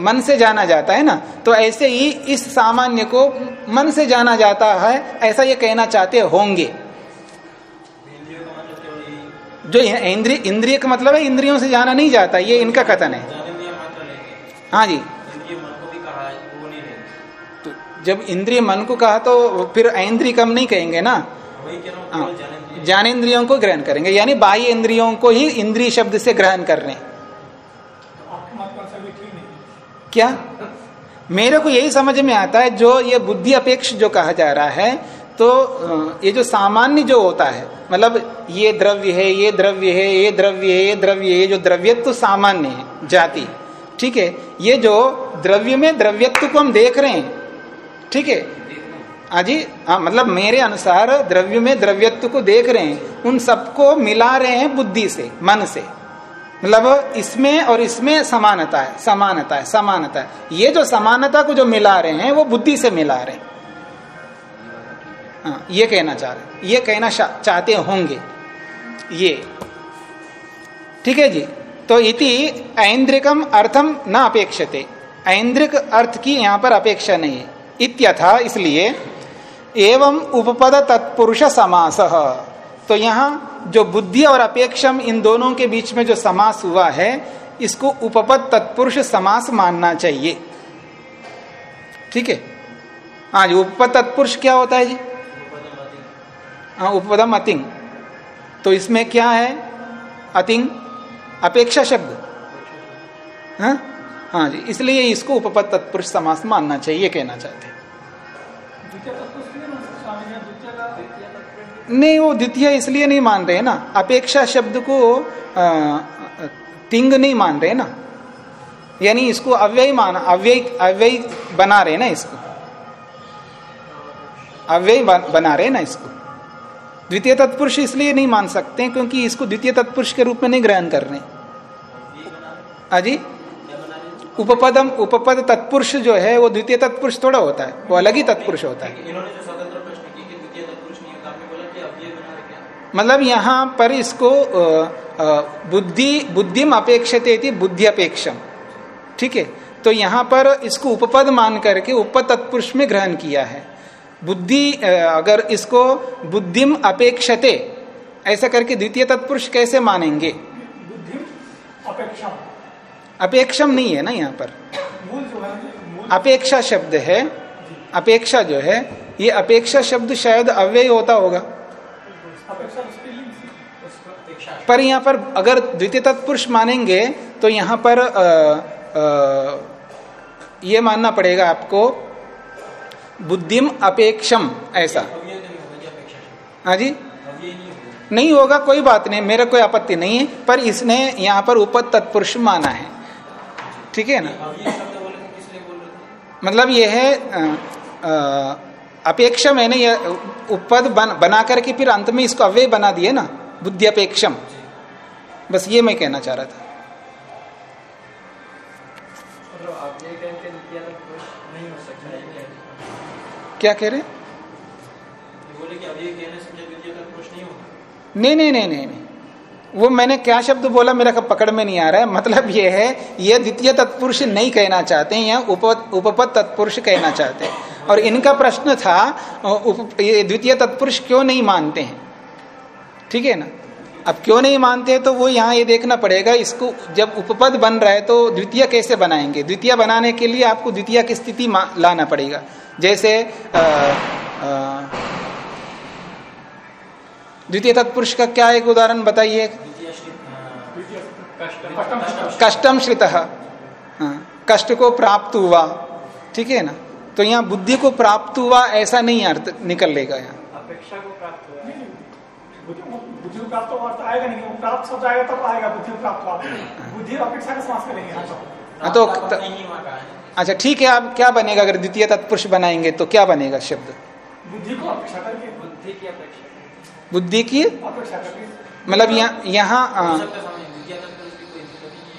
मन से जाना जाता है ना तो ऐसे ही इस सामान्य को मन से जाना जाता है, ऐसा ये कहना चाहते होंगे। जो इंद्रिय इंद्रिय का मतलब है इंद्रियों से जाना नहीं जाता, ये इनका कथन है। हाँ जी। तो जब इंद्रिय मन को कहा तो फिर ऐन्द्रिय कम नहीं कहेंगे ना। हूँ। केवल ज्ञानेंद्रिय को ग्रहण करेंगे यानी बाह्य इंद्रियों को ही इंद्रिय शब्द से ग्रहण कर रहे तो क्या? मेरे को यही समझ में आता है जो ये बुद्धि अपेक्ष जो कहा जा रहा है तो ये जो सामान्य जो होता है मतलब ये द्रव्य है ये द्रव्य है ये द्रव्य है ये द्रव्य है ये जो द्रव्यत्व तो सामान्य है जाति ठीक है? ये जो द्रव्य में द्रव्यत्व को हम देख रहे हैं ठीक है? हाँ जी हाँ मतलब मेरे अनुसार द्रव्य में द्रव्यत्व को देख रहे हैं, उन सबको मिला रहे हैं बुद्धि से, मन से। मतलब इसमें और इसमें समानता है समानता है समानता है। ये जो समानता को जो मिला रहे हैं, वो बुद्धि से मिला रहे हाँ। ये कहना चाह रहे ये कहना चाहते होंगे। ये। ठीक है जी? तो इति ऐन्द्रिकम अर्थम न अपेक्षते। ऐन्द्रिक अर्थ की यहाँ पर अपेक्षा नहीं है। इत्यथा इसलिए एवं उपपद तत्पुरुष समास। तो यहाँ जो बुद्धि और अपेक्षम इन दोनों के बीच में जो समास हुआ है, इसको उपपद तत्पुरुष समास मानना चाहिए। ठीक है? हाँ जी, उपपद तत्पुरुष क्या होता है जी? हाँ उपपदम अतिंग। तो इसमें क्या है? अतिंग, अपेक्षा शब्द। हाँ? हाँ जी, इसलिए इसको उपपद तत्पुरुष समास मानना चाहिए कहना चाहते हैं द्वितीय तत्व से नहीं मान सकते स्वामी जी द्वितीय का द्वितीय तत्व नहीं, वो द्वितीय इसलिए नहीं मान रहे ना। अपेक्षा शब्द को तिंग नहीं मान रहे ना। यानी इसको अव्यय मान, अव्यय अव्यय बना रहे ना इसको। अव्यय बना रहे ना इसको। द्वितीय तत्पुरुष इसलिए नहीं मान सकते क्योंकि इसको द्वितीय तत्पुरुष के रूप में नहीं ग्रहण कर रहे। अजी उपपदम, उपपद तत्पुरुष जो है, वो द्वितीय तत्पुरुष थोड़ा होता है, वो अलग ही तत्पुरुष होता है इन्होंने जो स्वतंत्र प्रश्न की कि द्वितीय तत्पुरुष नहीं होता आपने बोला कि अब ये बना रहे क्या मतलब यहाँ पर इसको बुद्धि बुद्धिम अपेक्षते थी बुद्धि अपेक्षम ठीक है? तो यहाँ पर इसको उपपद मान करके उपपद तत्पुरुष में ग्रहण किया है। बुद्धि अगर इसको बुद्धिम अपेक्षते ऐसा करके द्वितीय तत्पुरुष कैसे मानेंगे? बुद्धि अपेक्षा अपेक्षम नहीं है ना यहाँ पर? अपेक्षा शब्द है। अपेक्षा जो है ये अपेक्षा शब्द शायद अव्यय होता होगा अपेक्षा उसके लिए उसको अपेक्षा है। पर यहाँ पर अगर द्वितीय तत्पुरुष मानेंगे तो यहाँ पर अ, अ, ये मानना पड़ेगा आपको बुद्धिम अपेक्षम ऐसा। है। जी? नहीं होगा कोई बात नहीं मेरा कोई आपत्ति नहीं है पर इसने यहाँ पर उपद तत्पुरुष माना है। ठीक है ना? मतलब ये है अ, अपेक्षा मैंने ये उपद बन, बना करके फिर अंत में इसको अव्यय बना दिए ना बुद्धि अपेक्षम। बस ये मैं कहना चाह रहा था। मतलब है क्या? कह रहे? नहीं नहीं नहीं नहीं नहीं। वो मैंने क्या शब्द बोला मेरा कब पकड़ में नहीं आ रहा है? मतलब ये है ये द्वितीय तत्पुरुष नहीं कहना चाहते हैं या उप उपपद तत्पुरुष कहना चाहते हैं। और इनका प्रश्न था उप, ये द्वितीय तत्पुरुष क्यों नहीं मानते हैं? ठीक है ना? अब क्यों नहीं मानते तो वो यहाँ ये देखना पड़ेगा इसको जब उपपद बन रहा है तो द्वितीय कैसे बनाएँगे? द्वितीय बनाने के लिए आपको द्वितीय की स्थिति लाना पड़ेगा। जैसे अ, अ, द्वितीय तत्पुरुष का क्या एक उदाहरण बताइए? कष्टम श्रित हाँ, कष्ट को प्राप्त हुआ ठीक है ना? तो यहाँ बुद्धि को प्राप्त हुआ ऐसा नहीं अर्थ निकल लेगा यहाँ। अपेक्षा को प्राप्त हुआ। बुद्धि बुद्धि प्राप्त अर्थ आएगा नहीं वो प्राप्त शब्द आएगा तब आएगा बुद्धि प्राप्त बुद्धि अपेक्षा का समास करेंगे हम सब हाँ, तो त- है? अच्छा ठीक है आप क्या बनेगा? अगर द्वितीय तत्पुरुष बनाएँगे तो क्या बनेगा शब्द? बुद्धि को अपेक्षा करके। बुद्धि की अपेक्षा। बुद्धि की? मतलब यहाँ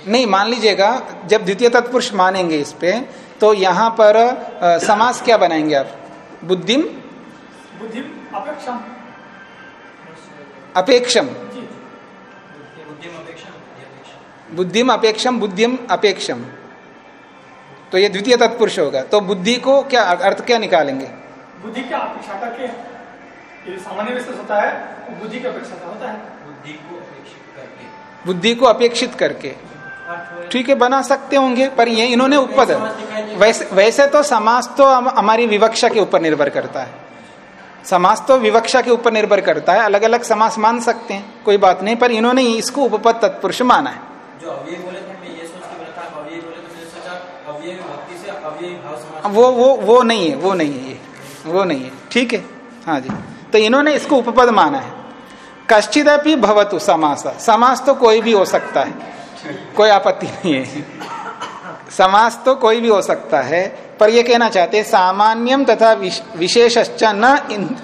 नहीं मान लीजिएगा जब द्वितीय तत्पुरुष मानेंगे इस पे तो यहाँ पर समास क्या बनाएँगे आप? बुद्धिम? बुद्धि अपेक्षा अपेक्षम। बुद्धिम अपेक्षा बुद्धि अपेक्षा बुद्धिम अपेक्षम बुद्धिम अपेक्षम। तो ये द्वितीय तत्पुरुष होगा। तो बुद्धि को क्या अर्थ क्या निकालेंगे? बुद्धि की अपेक्षा करके। ये सामान्य विशेष होता है बुद्धि की अपेक्षा से होता है। बुद्धि को अपेक्षित करके। बुद्धि को अपेक्षित करके। ठीक है बना सकते होंगे पर ये इन्होंने उपद वैसे वैसे तो समाज तो हम- हमारी विवक्षा के ऊपर निर्भर करता है। समाज तो विवक्षा के ऊपर निर्भर करता है अलग अलग समास मान सकते हैं कोई बात नहीं पर इन्होंने इसको उपपद तत्पुरुष माना है। जो अव्यय बोले थे ये सोच के बोला था अव्यय बोले तो मैंने सोचा अव्यय भक्ति से अव्यय भाव समाज वो वो वो नहीं है वो नहीं है ये वो नहीं है। ठीक है? हाँ जी। तो इन्होंने इसको उपपद माना है। कश्चिदपि भवतु समास। समास तो कोई भी हो सकता है। कोई आपत्ति नहीं है। समास तो कोई भी हो सकता है पर ये कहना चाहते हैं सामान्यम तथा विश- विशेषश्च न इन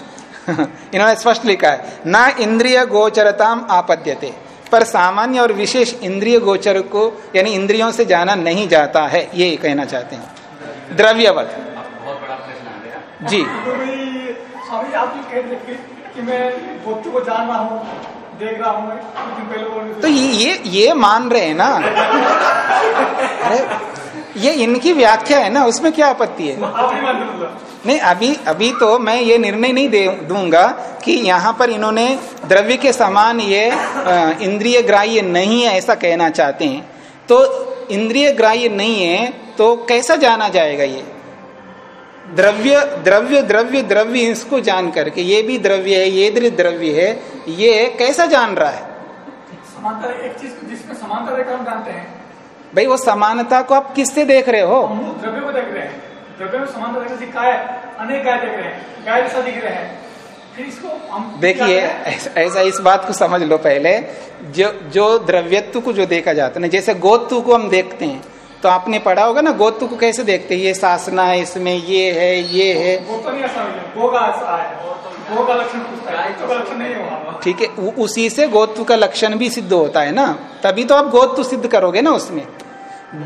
इन्होंने स्पष्ट लिखा है न इंद्रिय गोचरताम आपद्यते। पर सामान्य और विशेष इंद्रिय गोचर को यानी इंद्रियों से जाना नहीं जाता है ये कहना चाहते हैं। द्रव्यवत। बहुत बड़ा प्रश्न आ गया। जी। जी आप जो कह रहे कि मैं वस्तु को जान रहा हूँ देख रहा हूँ थे। तो ये ये ये मान रहे हैं ना? अरे ये इनकी व्याख्या है ना उसमें क्या आपत्ति है? नहीं अभी अभी तो मैं ये निर्णय नहीं दे दूँगा कि यहाँ पर इन्होंने द्रव्य के समान ये इंद्रिय ग्राह्य नहीं है ऐसा कहना चाहते हैं। तो इंद्रिय ग्राह्य नहीं है तो कैसा जाना जाएगा ये? द्रव्य द्रव्य द्रव्य द्रव्य इसको जान करके ये भी द्रव्य है ये द्रव्य है ये कैसा जान रहा है? समांतर एक चीज़ को जिसमें समांतर है हम जानते हैं। भाई वो समानता को आप किससे देख रहे हो? द्रव्य को देख रहे हैं। द्रव्य में समांतर देखने से गाय अनेक गाय देख रहे हैं। गाय जैसा दिख रहे हैं। देखिए ऐसा ऐसा इस बात को समझ लो पहले। जो जो द्रव्यत्व को जो देखा जाता है ना जैसे गोत्व को हम देखते हैं तो आपने पढ़ा होगा ना गोत्व को कैसे देखते हैं? ये सासना है इसमें ये है ये है। हो है है तो ठीक है उसी से गोत्व का लक्षण भी सिद्ध होता है ना। तभी तो आप गोत्व सिद्ध करोगे ना उसमें।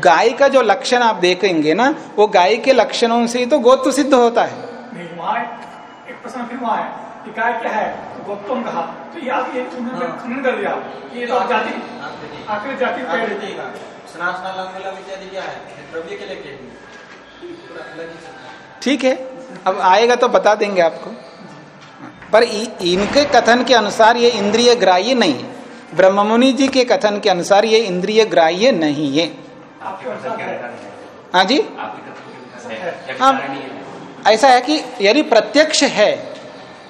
गाय का जो लक्षण आप देखेंगे ना वो गाय के लक्षणों से ही तो गोत्व सिद्ध होता है। नहीं एक प्रश्न फिर वहाँ है कि गाय क्या है? तो कहा तो ये कर दिया ये तो जाति आखिर जाति कह रही थी। ठीक है अब आएगा तो बता देंगे आपको। पर इ, इनके कथन के अनुसार ये इंद्रिय ग्राह्य नहीं है। ब्रह्ममुनि जी के कथन के अनुसार ये इंद्रिय ग्राह्य नहीं है। है जी? हाँ। ऐसा है कि यदि प्रत्यक्ष है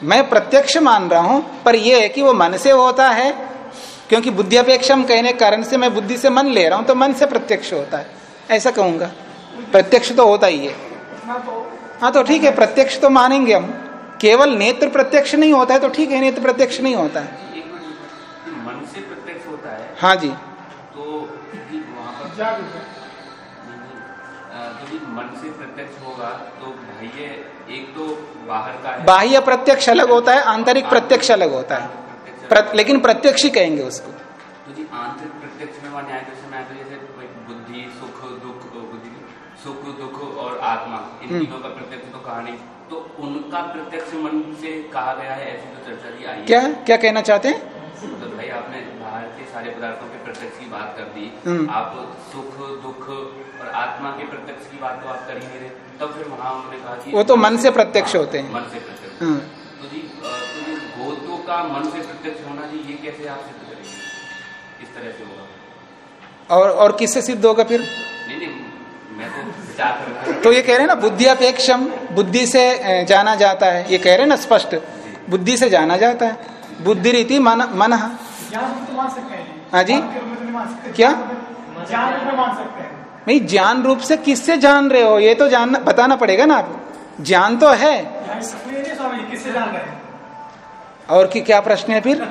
मैं प्रत्यक्ष मान रहा हूँ पर यह है कि वो मन से होता है क्योंकि बुद्धि अपेक्षम कहने के कारण से मैं बुद्धि से मन ले रहा हूँ तो मन से प्रत्यक्ष होता है। ऐसा कहूँगा। प्रत्यक्ष तो होता ही है। तो हाँ तो ठीक है प्रत्यक्ष तो मानेंगे हम। केवल नेत्र प्रत्यक्ष नहीं होता है तो ठीक है नेत्र प्रत्यक्ष नहीं होता है। मन से प्रत्यक्ष होता है। हाँ जी। तो वहाँ पर ये मन से प्रत्यक्ष होगा तो बाह्य एक तो बाहर का है। बाह्य प्रत्यक्ष अलग होता है आंतरिक प्रत्यक्ष अलग होता है। प्र, लेकिन प्रत्यक्ष ही कहेंगे उसको। तो आंतरिक प्रत्यक्ष में वहाँ न्याय दर्शन में आता जैसे बुद्धि सुख दुख बुद्धि सुख दुख और आत्मा इन हम्म। तीनों का प्रत्यक्ष तो कहा नहीं। तो उनका प्रत्यक्ष मन से कहा गया है ऐसी तो चर्चा जी आई क्या क्या कहना चाहते हैं? तो भाई आपने बाहर के सारे पदार्थों के प्रत्यक्ष की बात कर दी। हम्म। आप सुख दुख और आत्मा के प्रत्यक्ष की बात तो आप कर ही नहीं रहे। तब फिर वहाँ उन्होंने कहा कि वो तो मन से प्रत्यक्ष होते हैं। मन से प्रत्यक्ष। हाँ। तो जी तो का मन से प्रत्यक्ष होना जी ये कैसे आप सिद्ध करेंगे? इस तरह से होगा। और और किससे सिद्ध होगा फिर? नहीं नहीं मैं तो विचार कर रहा तो ये कह रहे हैं ना बुद्धि अपेक्षम बुद्धि से जाना जाता है। ये कह रहे हैं ना स्पष्ट बुद्धि से जाना जाता है। बुद्धि रीति मन मन। हैं। हाँ जी? ज्ञान के रूप में तो नहीं मान सकते क्या? ज्ञान रूप में मान सकते हैं। भाई ज्ञान रूप से किससे जान रहे हो? ये तो जानना बताना पड़ेगा ना आप। ज्ञान तो है? और की क्या प्रश्न है फिर?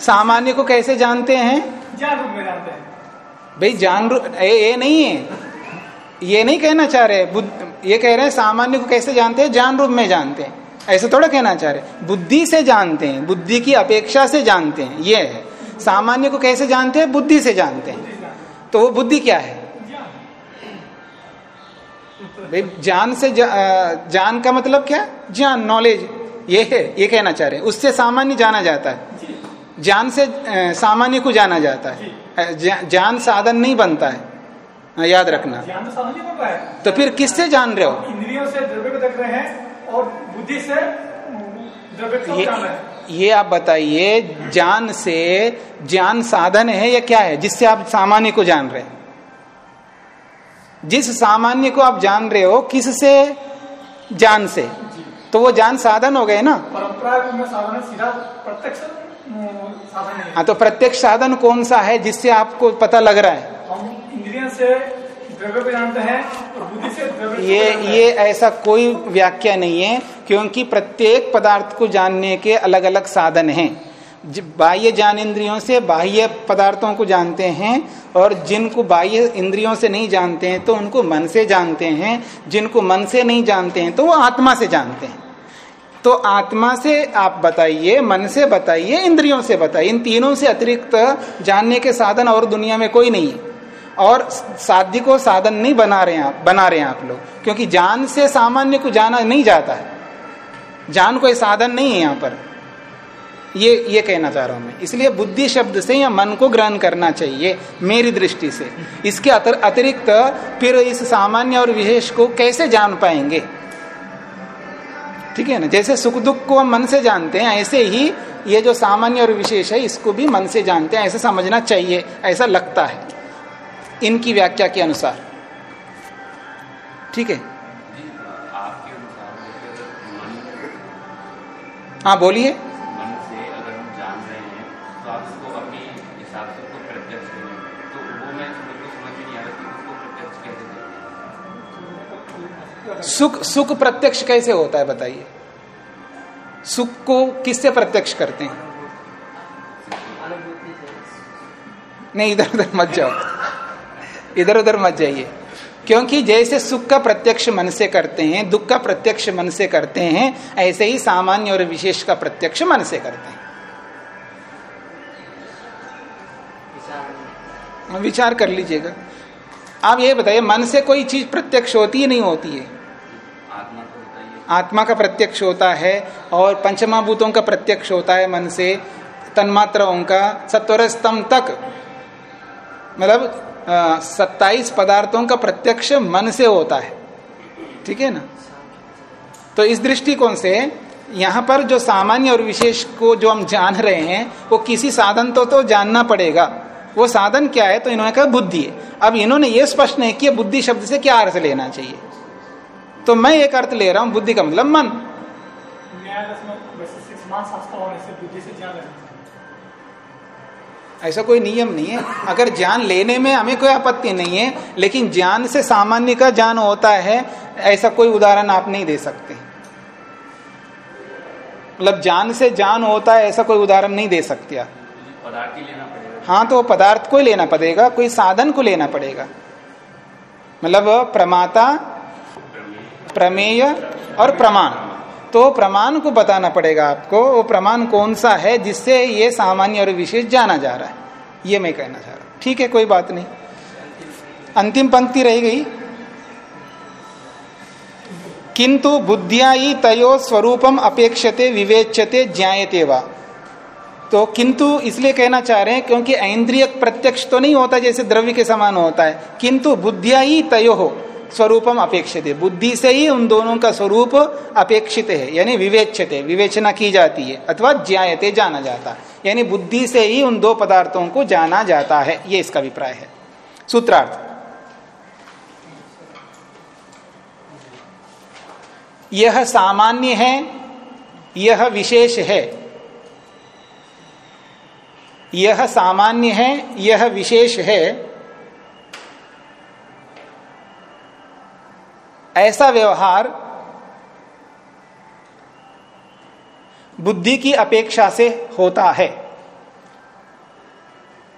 सामान्य को कैसे जानते हैं? ज्ञान रूप में जानते हैं। भाई जान ये, नहीं है। ये नहीं कहना चाह रहे ये कह रहे हैं सामान्य को कैसे जानते हैं? ज्ञान रूप में जानते हैं। ऐसे थोड़ा कहना चाह रहे बुद्धि से जानते हैं बुद्धि की अपेक्षा से जानते हैं ये है। सामान्य को कैसे जानते हैं? बुद्धि से जानते हैं। तो वो बुद्धि क्या है? भाई ज्ञान से जा, ज्ञान का मतलब क्या? ज्ञान नॉलेज। ये है ये कहना चाह रहे हैं। उससे सामान्य जाना जाता है। ज्ञान से सामान्य को जाना जाता है। ज्ञा- ज्ञान साधन नहीं बनता है। याद रखना। तो तो फिर किससे जान रहे हो? इंद्रियों से द्रव्य को देख रहे हैं और बुद्धि से द्रव्य को ये जान रहे ये आप बताइए ज्ञान से ज्ञान साधन है या क्या है? जिससे आप सामान्य को जान रहे हैं। जिस सामान्य को आप जान रहे हो किससे? ज्ञान से। तो वो जान साधन हो गए ना? परंपरा है, सीधा प्रत्यक्ष साधन हाँ। तो प्रत्यक्ष साधन कौन सा है जिससे आपको पता लग रहा है? हम इंद्रियों से हैं ये ये ऐसा कोई व्याख्या नहीं है क्योंकि प्रत्येक पदार्थ को जानने के अलग अलग साधन हैं। बाह्य ज्ञान इंद्रियों से बाह्य पदार्थों को जानते हैं और जिनको बाह्य इंद्रियों से नहीं जानते हैं तो उनको मन से जानते हैं। जिनको मन से नहीं जानते हैं तो वो आत्मा से जानते हैं। तो आत्मा से आप बताइए, मन से बताइए, इंद्रियों से बताइए। इन तीनों से अतिरिक्त जानने के साधन और दुनिया में कोई नहीं है। और साध्य को साधन नहीं बना रहे आप बना रहे हैं आप लोग। क्योंकि जान से सामान्य को जाना नहीं जाता है। जान कोई साधन नहीं है यहाँ पर। ये ये कहना चाह रहा हूँ मैं। इसलिए बुद्धि शब्द से या मन को ग्रहण करना चाहिए मेरी दृष्टि से। इसके अतिरिक्त फिर इस सामान्य और विशेष को कैसे जान पाएँगे? ठीक है ना? जैसे सुख दुख को हम मन से जानते हैं ऐसे ही ये जो सामान्य और विशेष है इसको भी मन से जानते हैं ऐसे समझना चाहिए ऐसा लगता है। इनकी व्याख्या के अनुसार। ठीक है? हाँ बोलिए। सुख सुख प्रत्यक्ष कैसे होता है बताइए? सुख को किससे प्रत्यक्ष करते हैं? नहीं, इधर, उधर मत जाओ। इधर, उधर मत जाइए। क्योंकि जैसे सुख का प्रत्यक्ष मन से करते हैं, दुख का प्रत्यक्ष मन से करते हैं, ऐसे ही सामान्य और विशेष का प्रत्यक्ष मन से करते हैं। विचार कर लीजिएगा। आप ये बताइए, मन से कोई चीज़ प्रत्यक्ष होती है, नहीं होती है? आत्मा का प्रत्यक्ष होता है और पंचमाभूतों का प्रत्यक्ष होता है मन से तन्मात्राओं का सत्वर स्तंभ तक। मतलब सत्ताईस पदार्थों का प्रत्यक्ष मन से होता है। ठीक है ना? तो इस दृष्टिकोण से यहाँ पर जो सामान्य और विशेष को जो हम जान रहे हैं, वो किसी साधन तो तो जानना पड़ेगा। वो साधन क्या है? तो इन्होंने कहा बुद्धि है। अब इन्होंने ये स्पष्ट नहीं किया, बुद्धि शब्द से क्या अर्थ लेना चाहिए? तो मैं एक अर्थ ले रहा हूँ, बुद्धि का मतलब मन। ऐसा कोई नियम नहीं है। अगर ज्ञान लेने में हमें कोई आपत्ति नहीं है, लेकिन ज्ञान से सामान्य का ज्ञान होता है, ऐसा कोई उदाहरण आप नहीं दे सकते। मतलब ज्ञान से ज्ञान होता है, ऐसा कोई उदाहरण नहीं दे सकते आप। ही तो पदार्थ को लेना पड़ेगा, कोई साधन को लेना पड़ेगा। मतलब प्रमाता प्रमेय और प्रमाण। तो प्रमाण को बताना पड़ेगा आपको, वो प्रमाण कौन सा है जिससे ये सामान्य और विशेष जाना जा रहा है। ये मैं कहना चाह रहा हूँ। ठीक है, कोई बात नहीं। अंतिम पंक्ति रह गई। किंतु बुद्धिया ही तयो स्वरूपम अपेक्षते विवेच्यते ज्ञायते वा। तो किंतु इसलिए कहना चाह रहे हैं क्योंकि ऐन्द्रिय प्रत्यक्ष तो नहीं होता जैसे द्रव्य के समान होता है। किंतु बुद्धिया ही तयो हो। स्वरूपम अपेक्षित। है बुद्धि से ही उन दोनों का स्वरूप अपेक्षित है, यानी विवेचते विवेचना की जाती है, अथवा ज्यायते जाना जाता है। यानी बुद्धि से ही उन दो पदार्थों को जाना जाता है, ये इसका अभिप्राय है। सूत्रार्थ। यह सामान्य है, यह विशेष है। यह सामान्य है, यह विशेष है। ऐसा व्यवहार बुद्धि की अपेक्षा से होता है।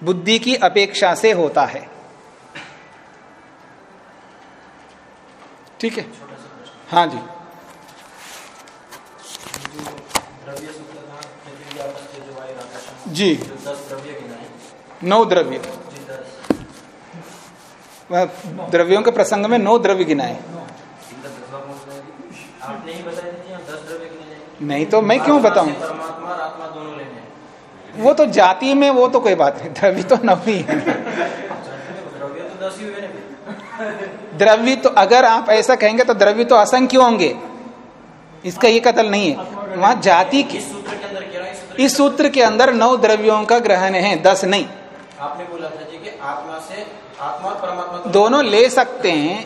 बुद्धि की अपेक्षा से होता है। ठीक है? हाँ जी। जी। नौ द्रव्य। द्रव्यों के प्रसंग में नौ द्रव्य गिनाए इनका दसवा कौन सा है जी? आपने ही बताया था जी दस द्रव्य गिने नहीं तो मैं क्यों बताऊँ? परमात्मा और आत्मा दोनों लेने वो तो जाति में वो तो कोई बात नहीं द्रव्य तो नौ ही है। द्रव्य तो दस ही हुए द्रव्य तो अगर आप ऐसा कहेंगे तो द्रव्य तो असंख्य होंगे। इसका ये कतल नहीं है। वहाँ जाति की इस सूत्र के अंदर कह रहा इस सूत्र के अंदर नौ द्रव्यों का ग्रहण है दस नहीं। आपने बोला था जी कि आत्मा से आत्मा परमात्मा तो दोनों ले सकते हैं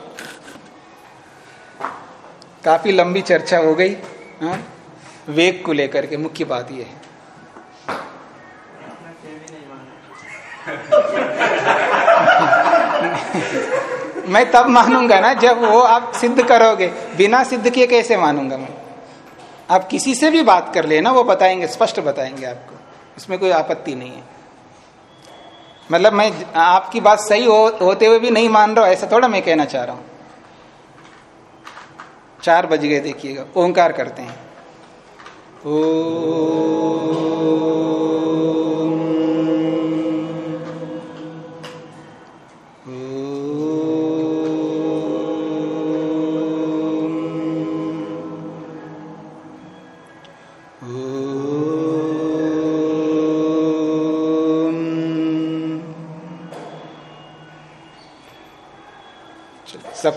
काफ़ी लंबी चर्चा हो गई हाँ? वेग को लेकर के मुख्य बात यह है। मैं तब मानूँगा ना जब वो आप सिद्ध करोगे। बिना सिद्ध किए कैसे मानूँगा मैं? आप किसी से भी बात कर लेना वो बताएँगे स्पष्ट बताएँगे आपको। इसमें कोई आपत्ति नहीं है। मतलब मैं आपकी बात सही हो, होते हुए भी नहीं मान रहा हूँ ऐसा थोड़ा मैं कहना चाह रहा हूँ। चार बज गए देखिएगा। ओंकार करते हैं। ओ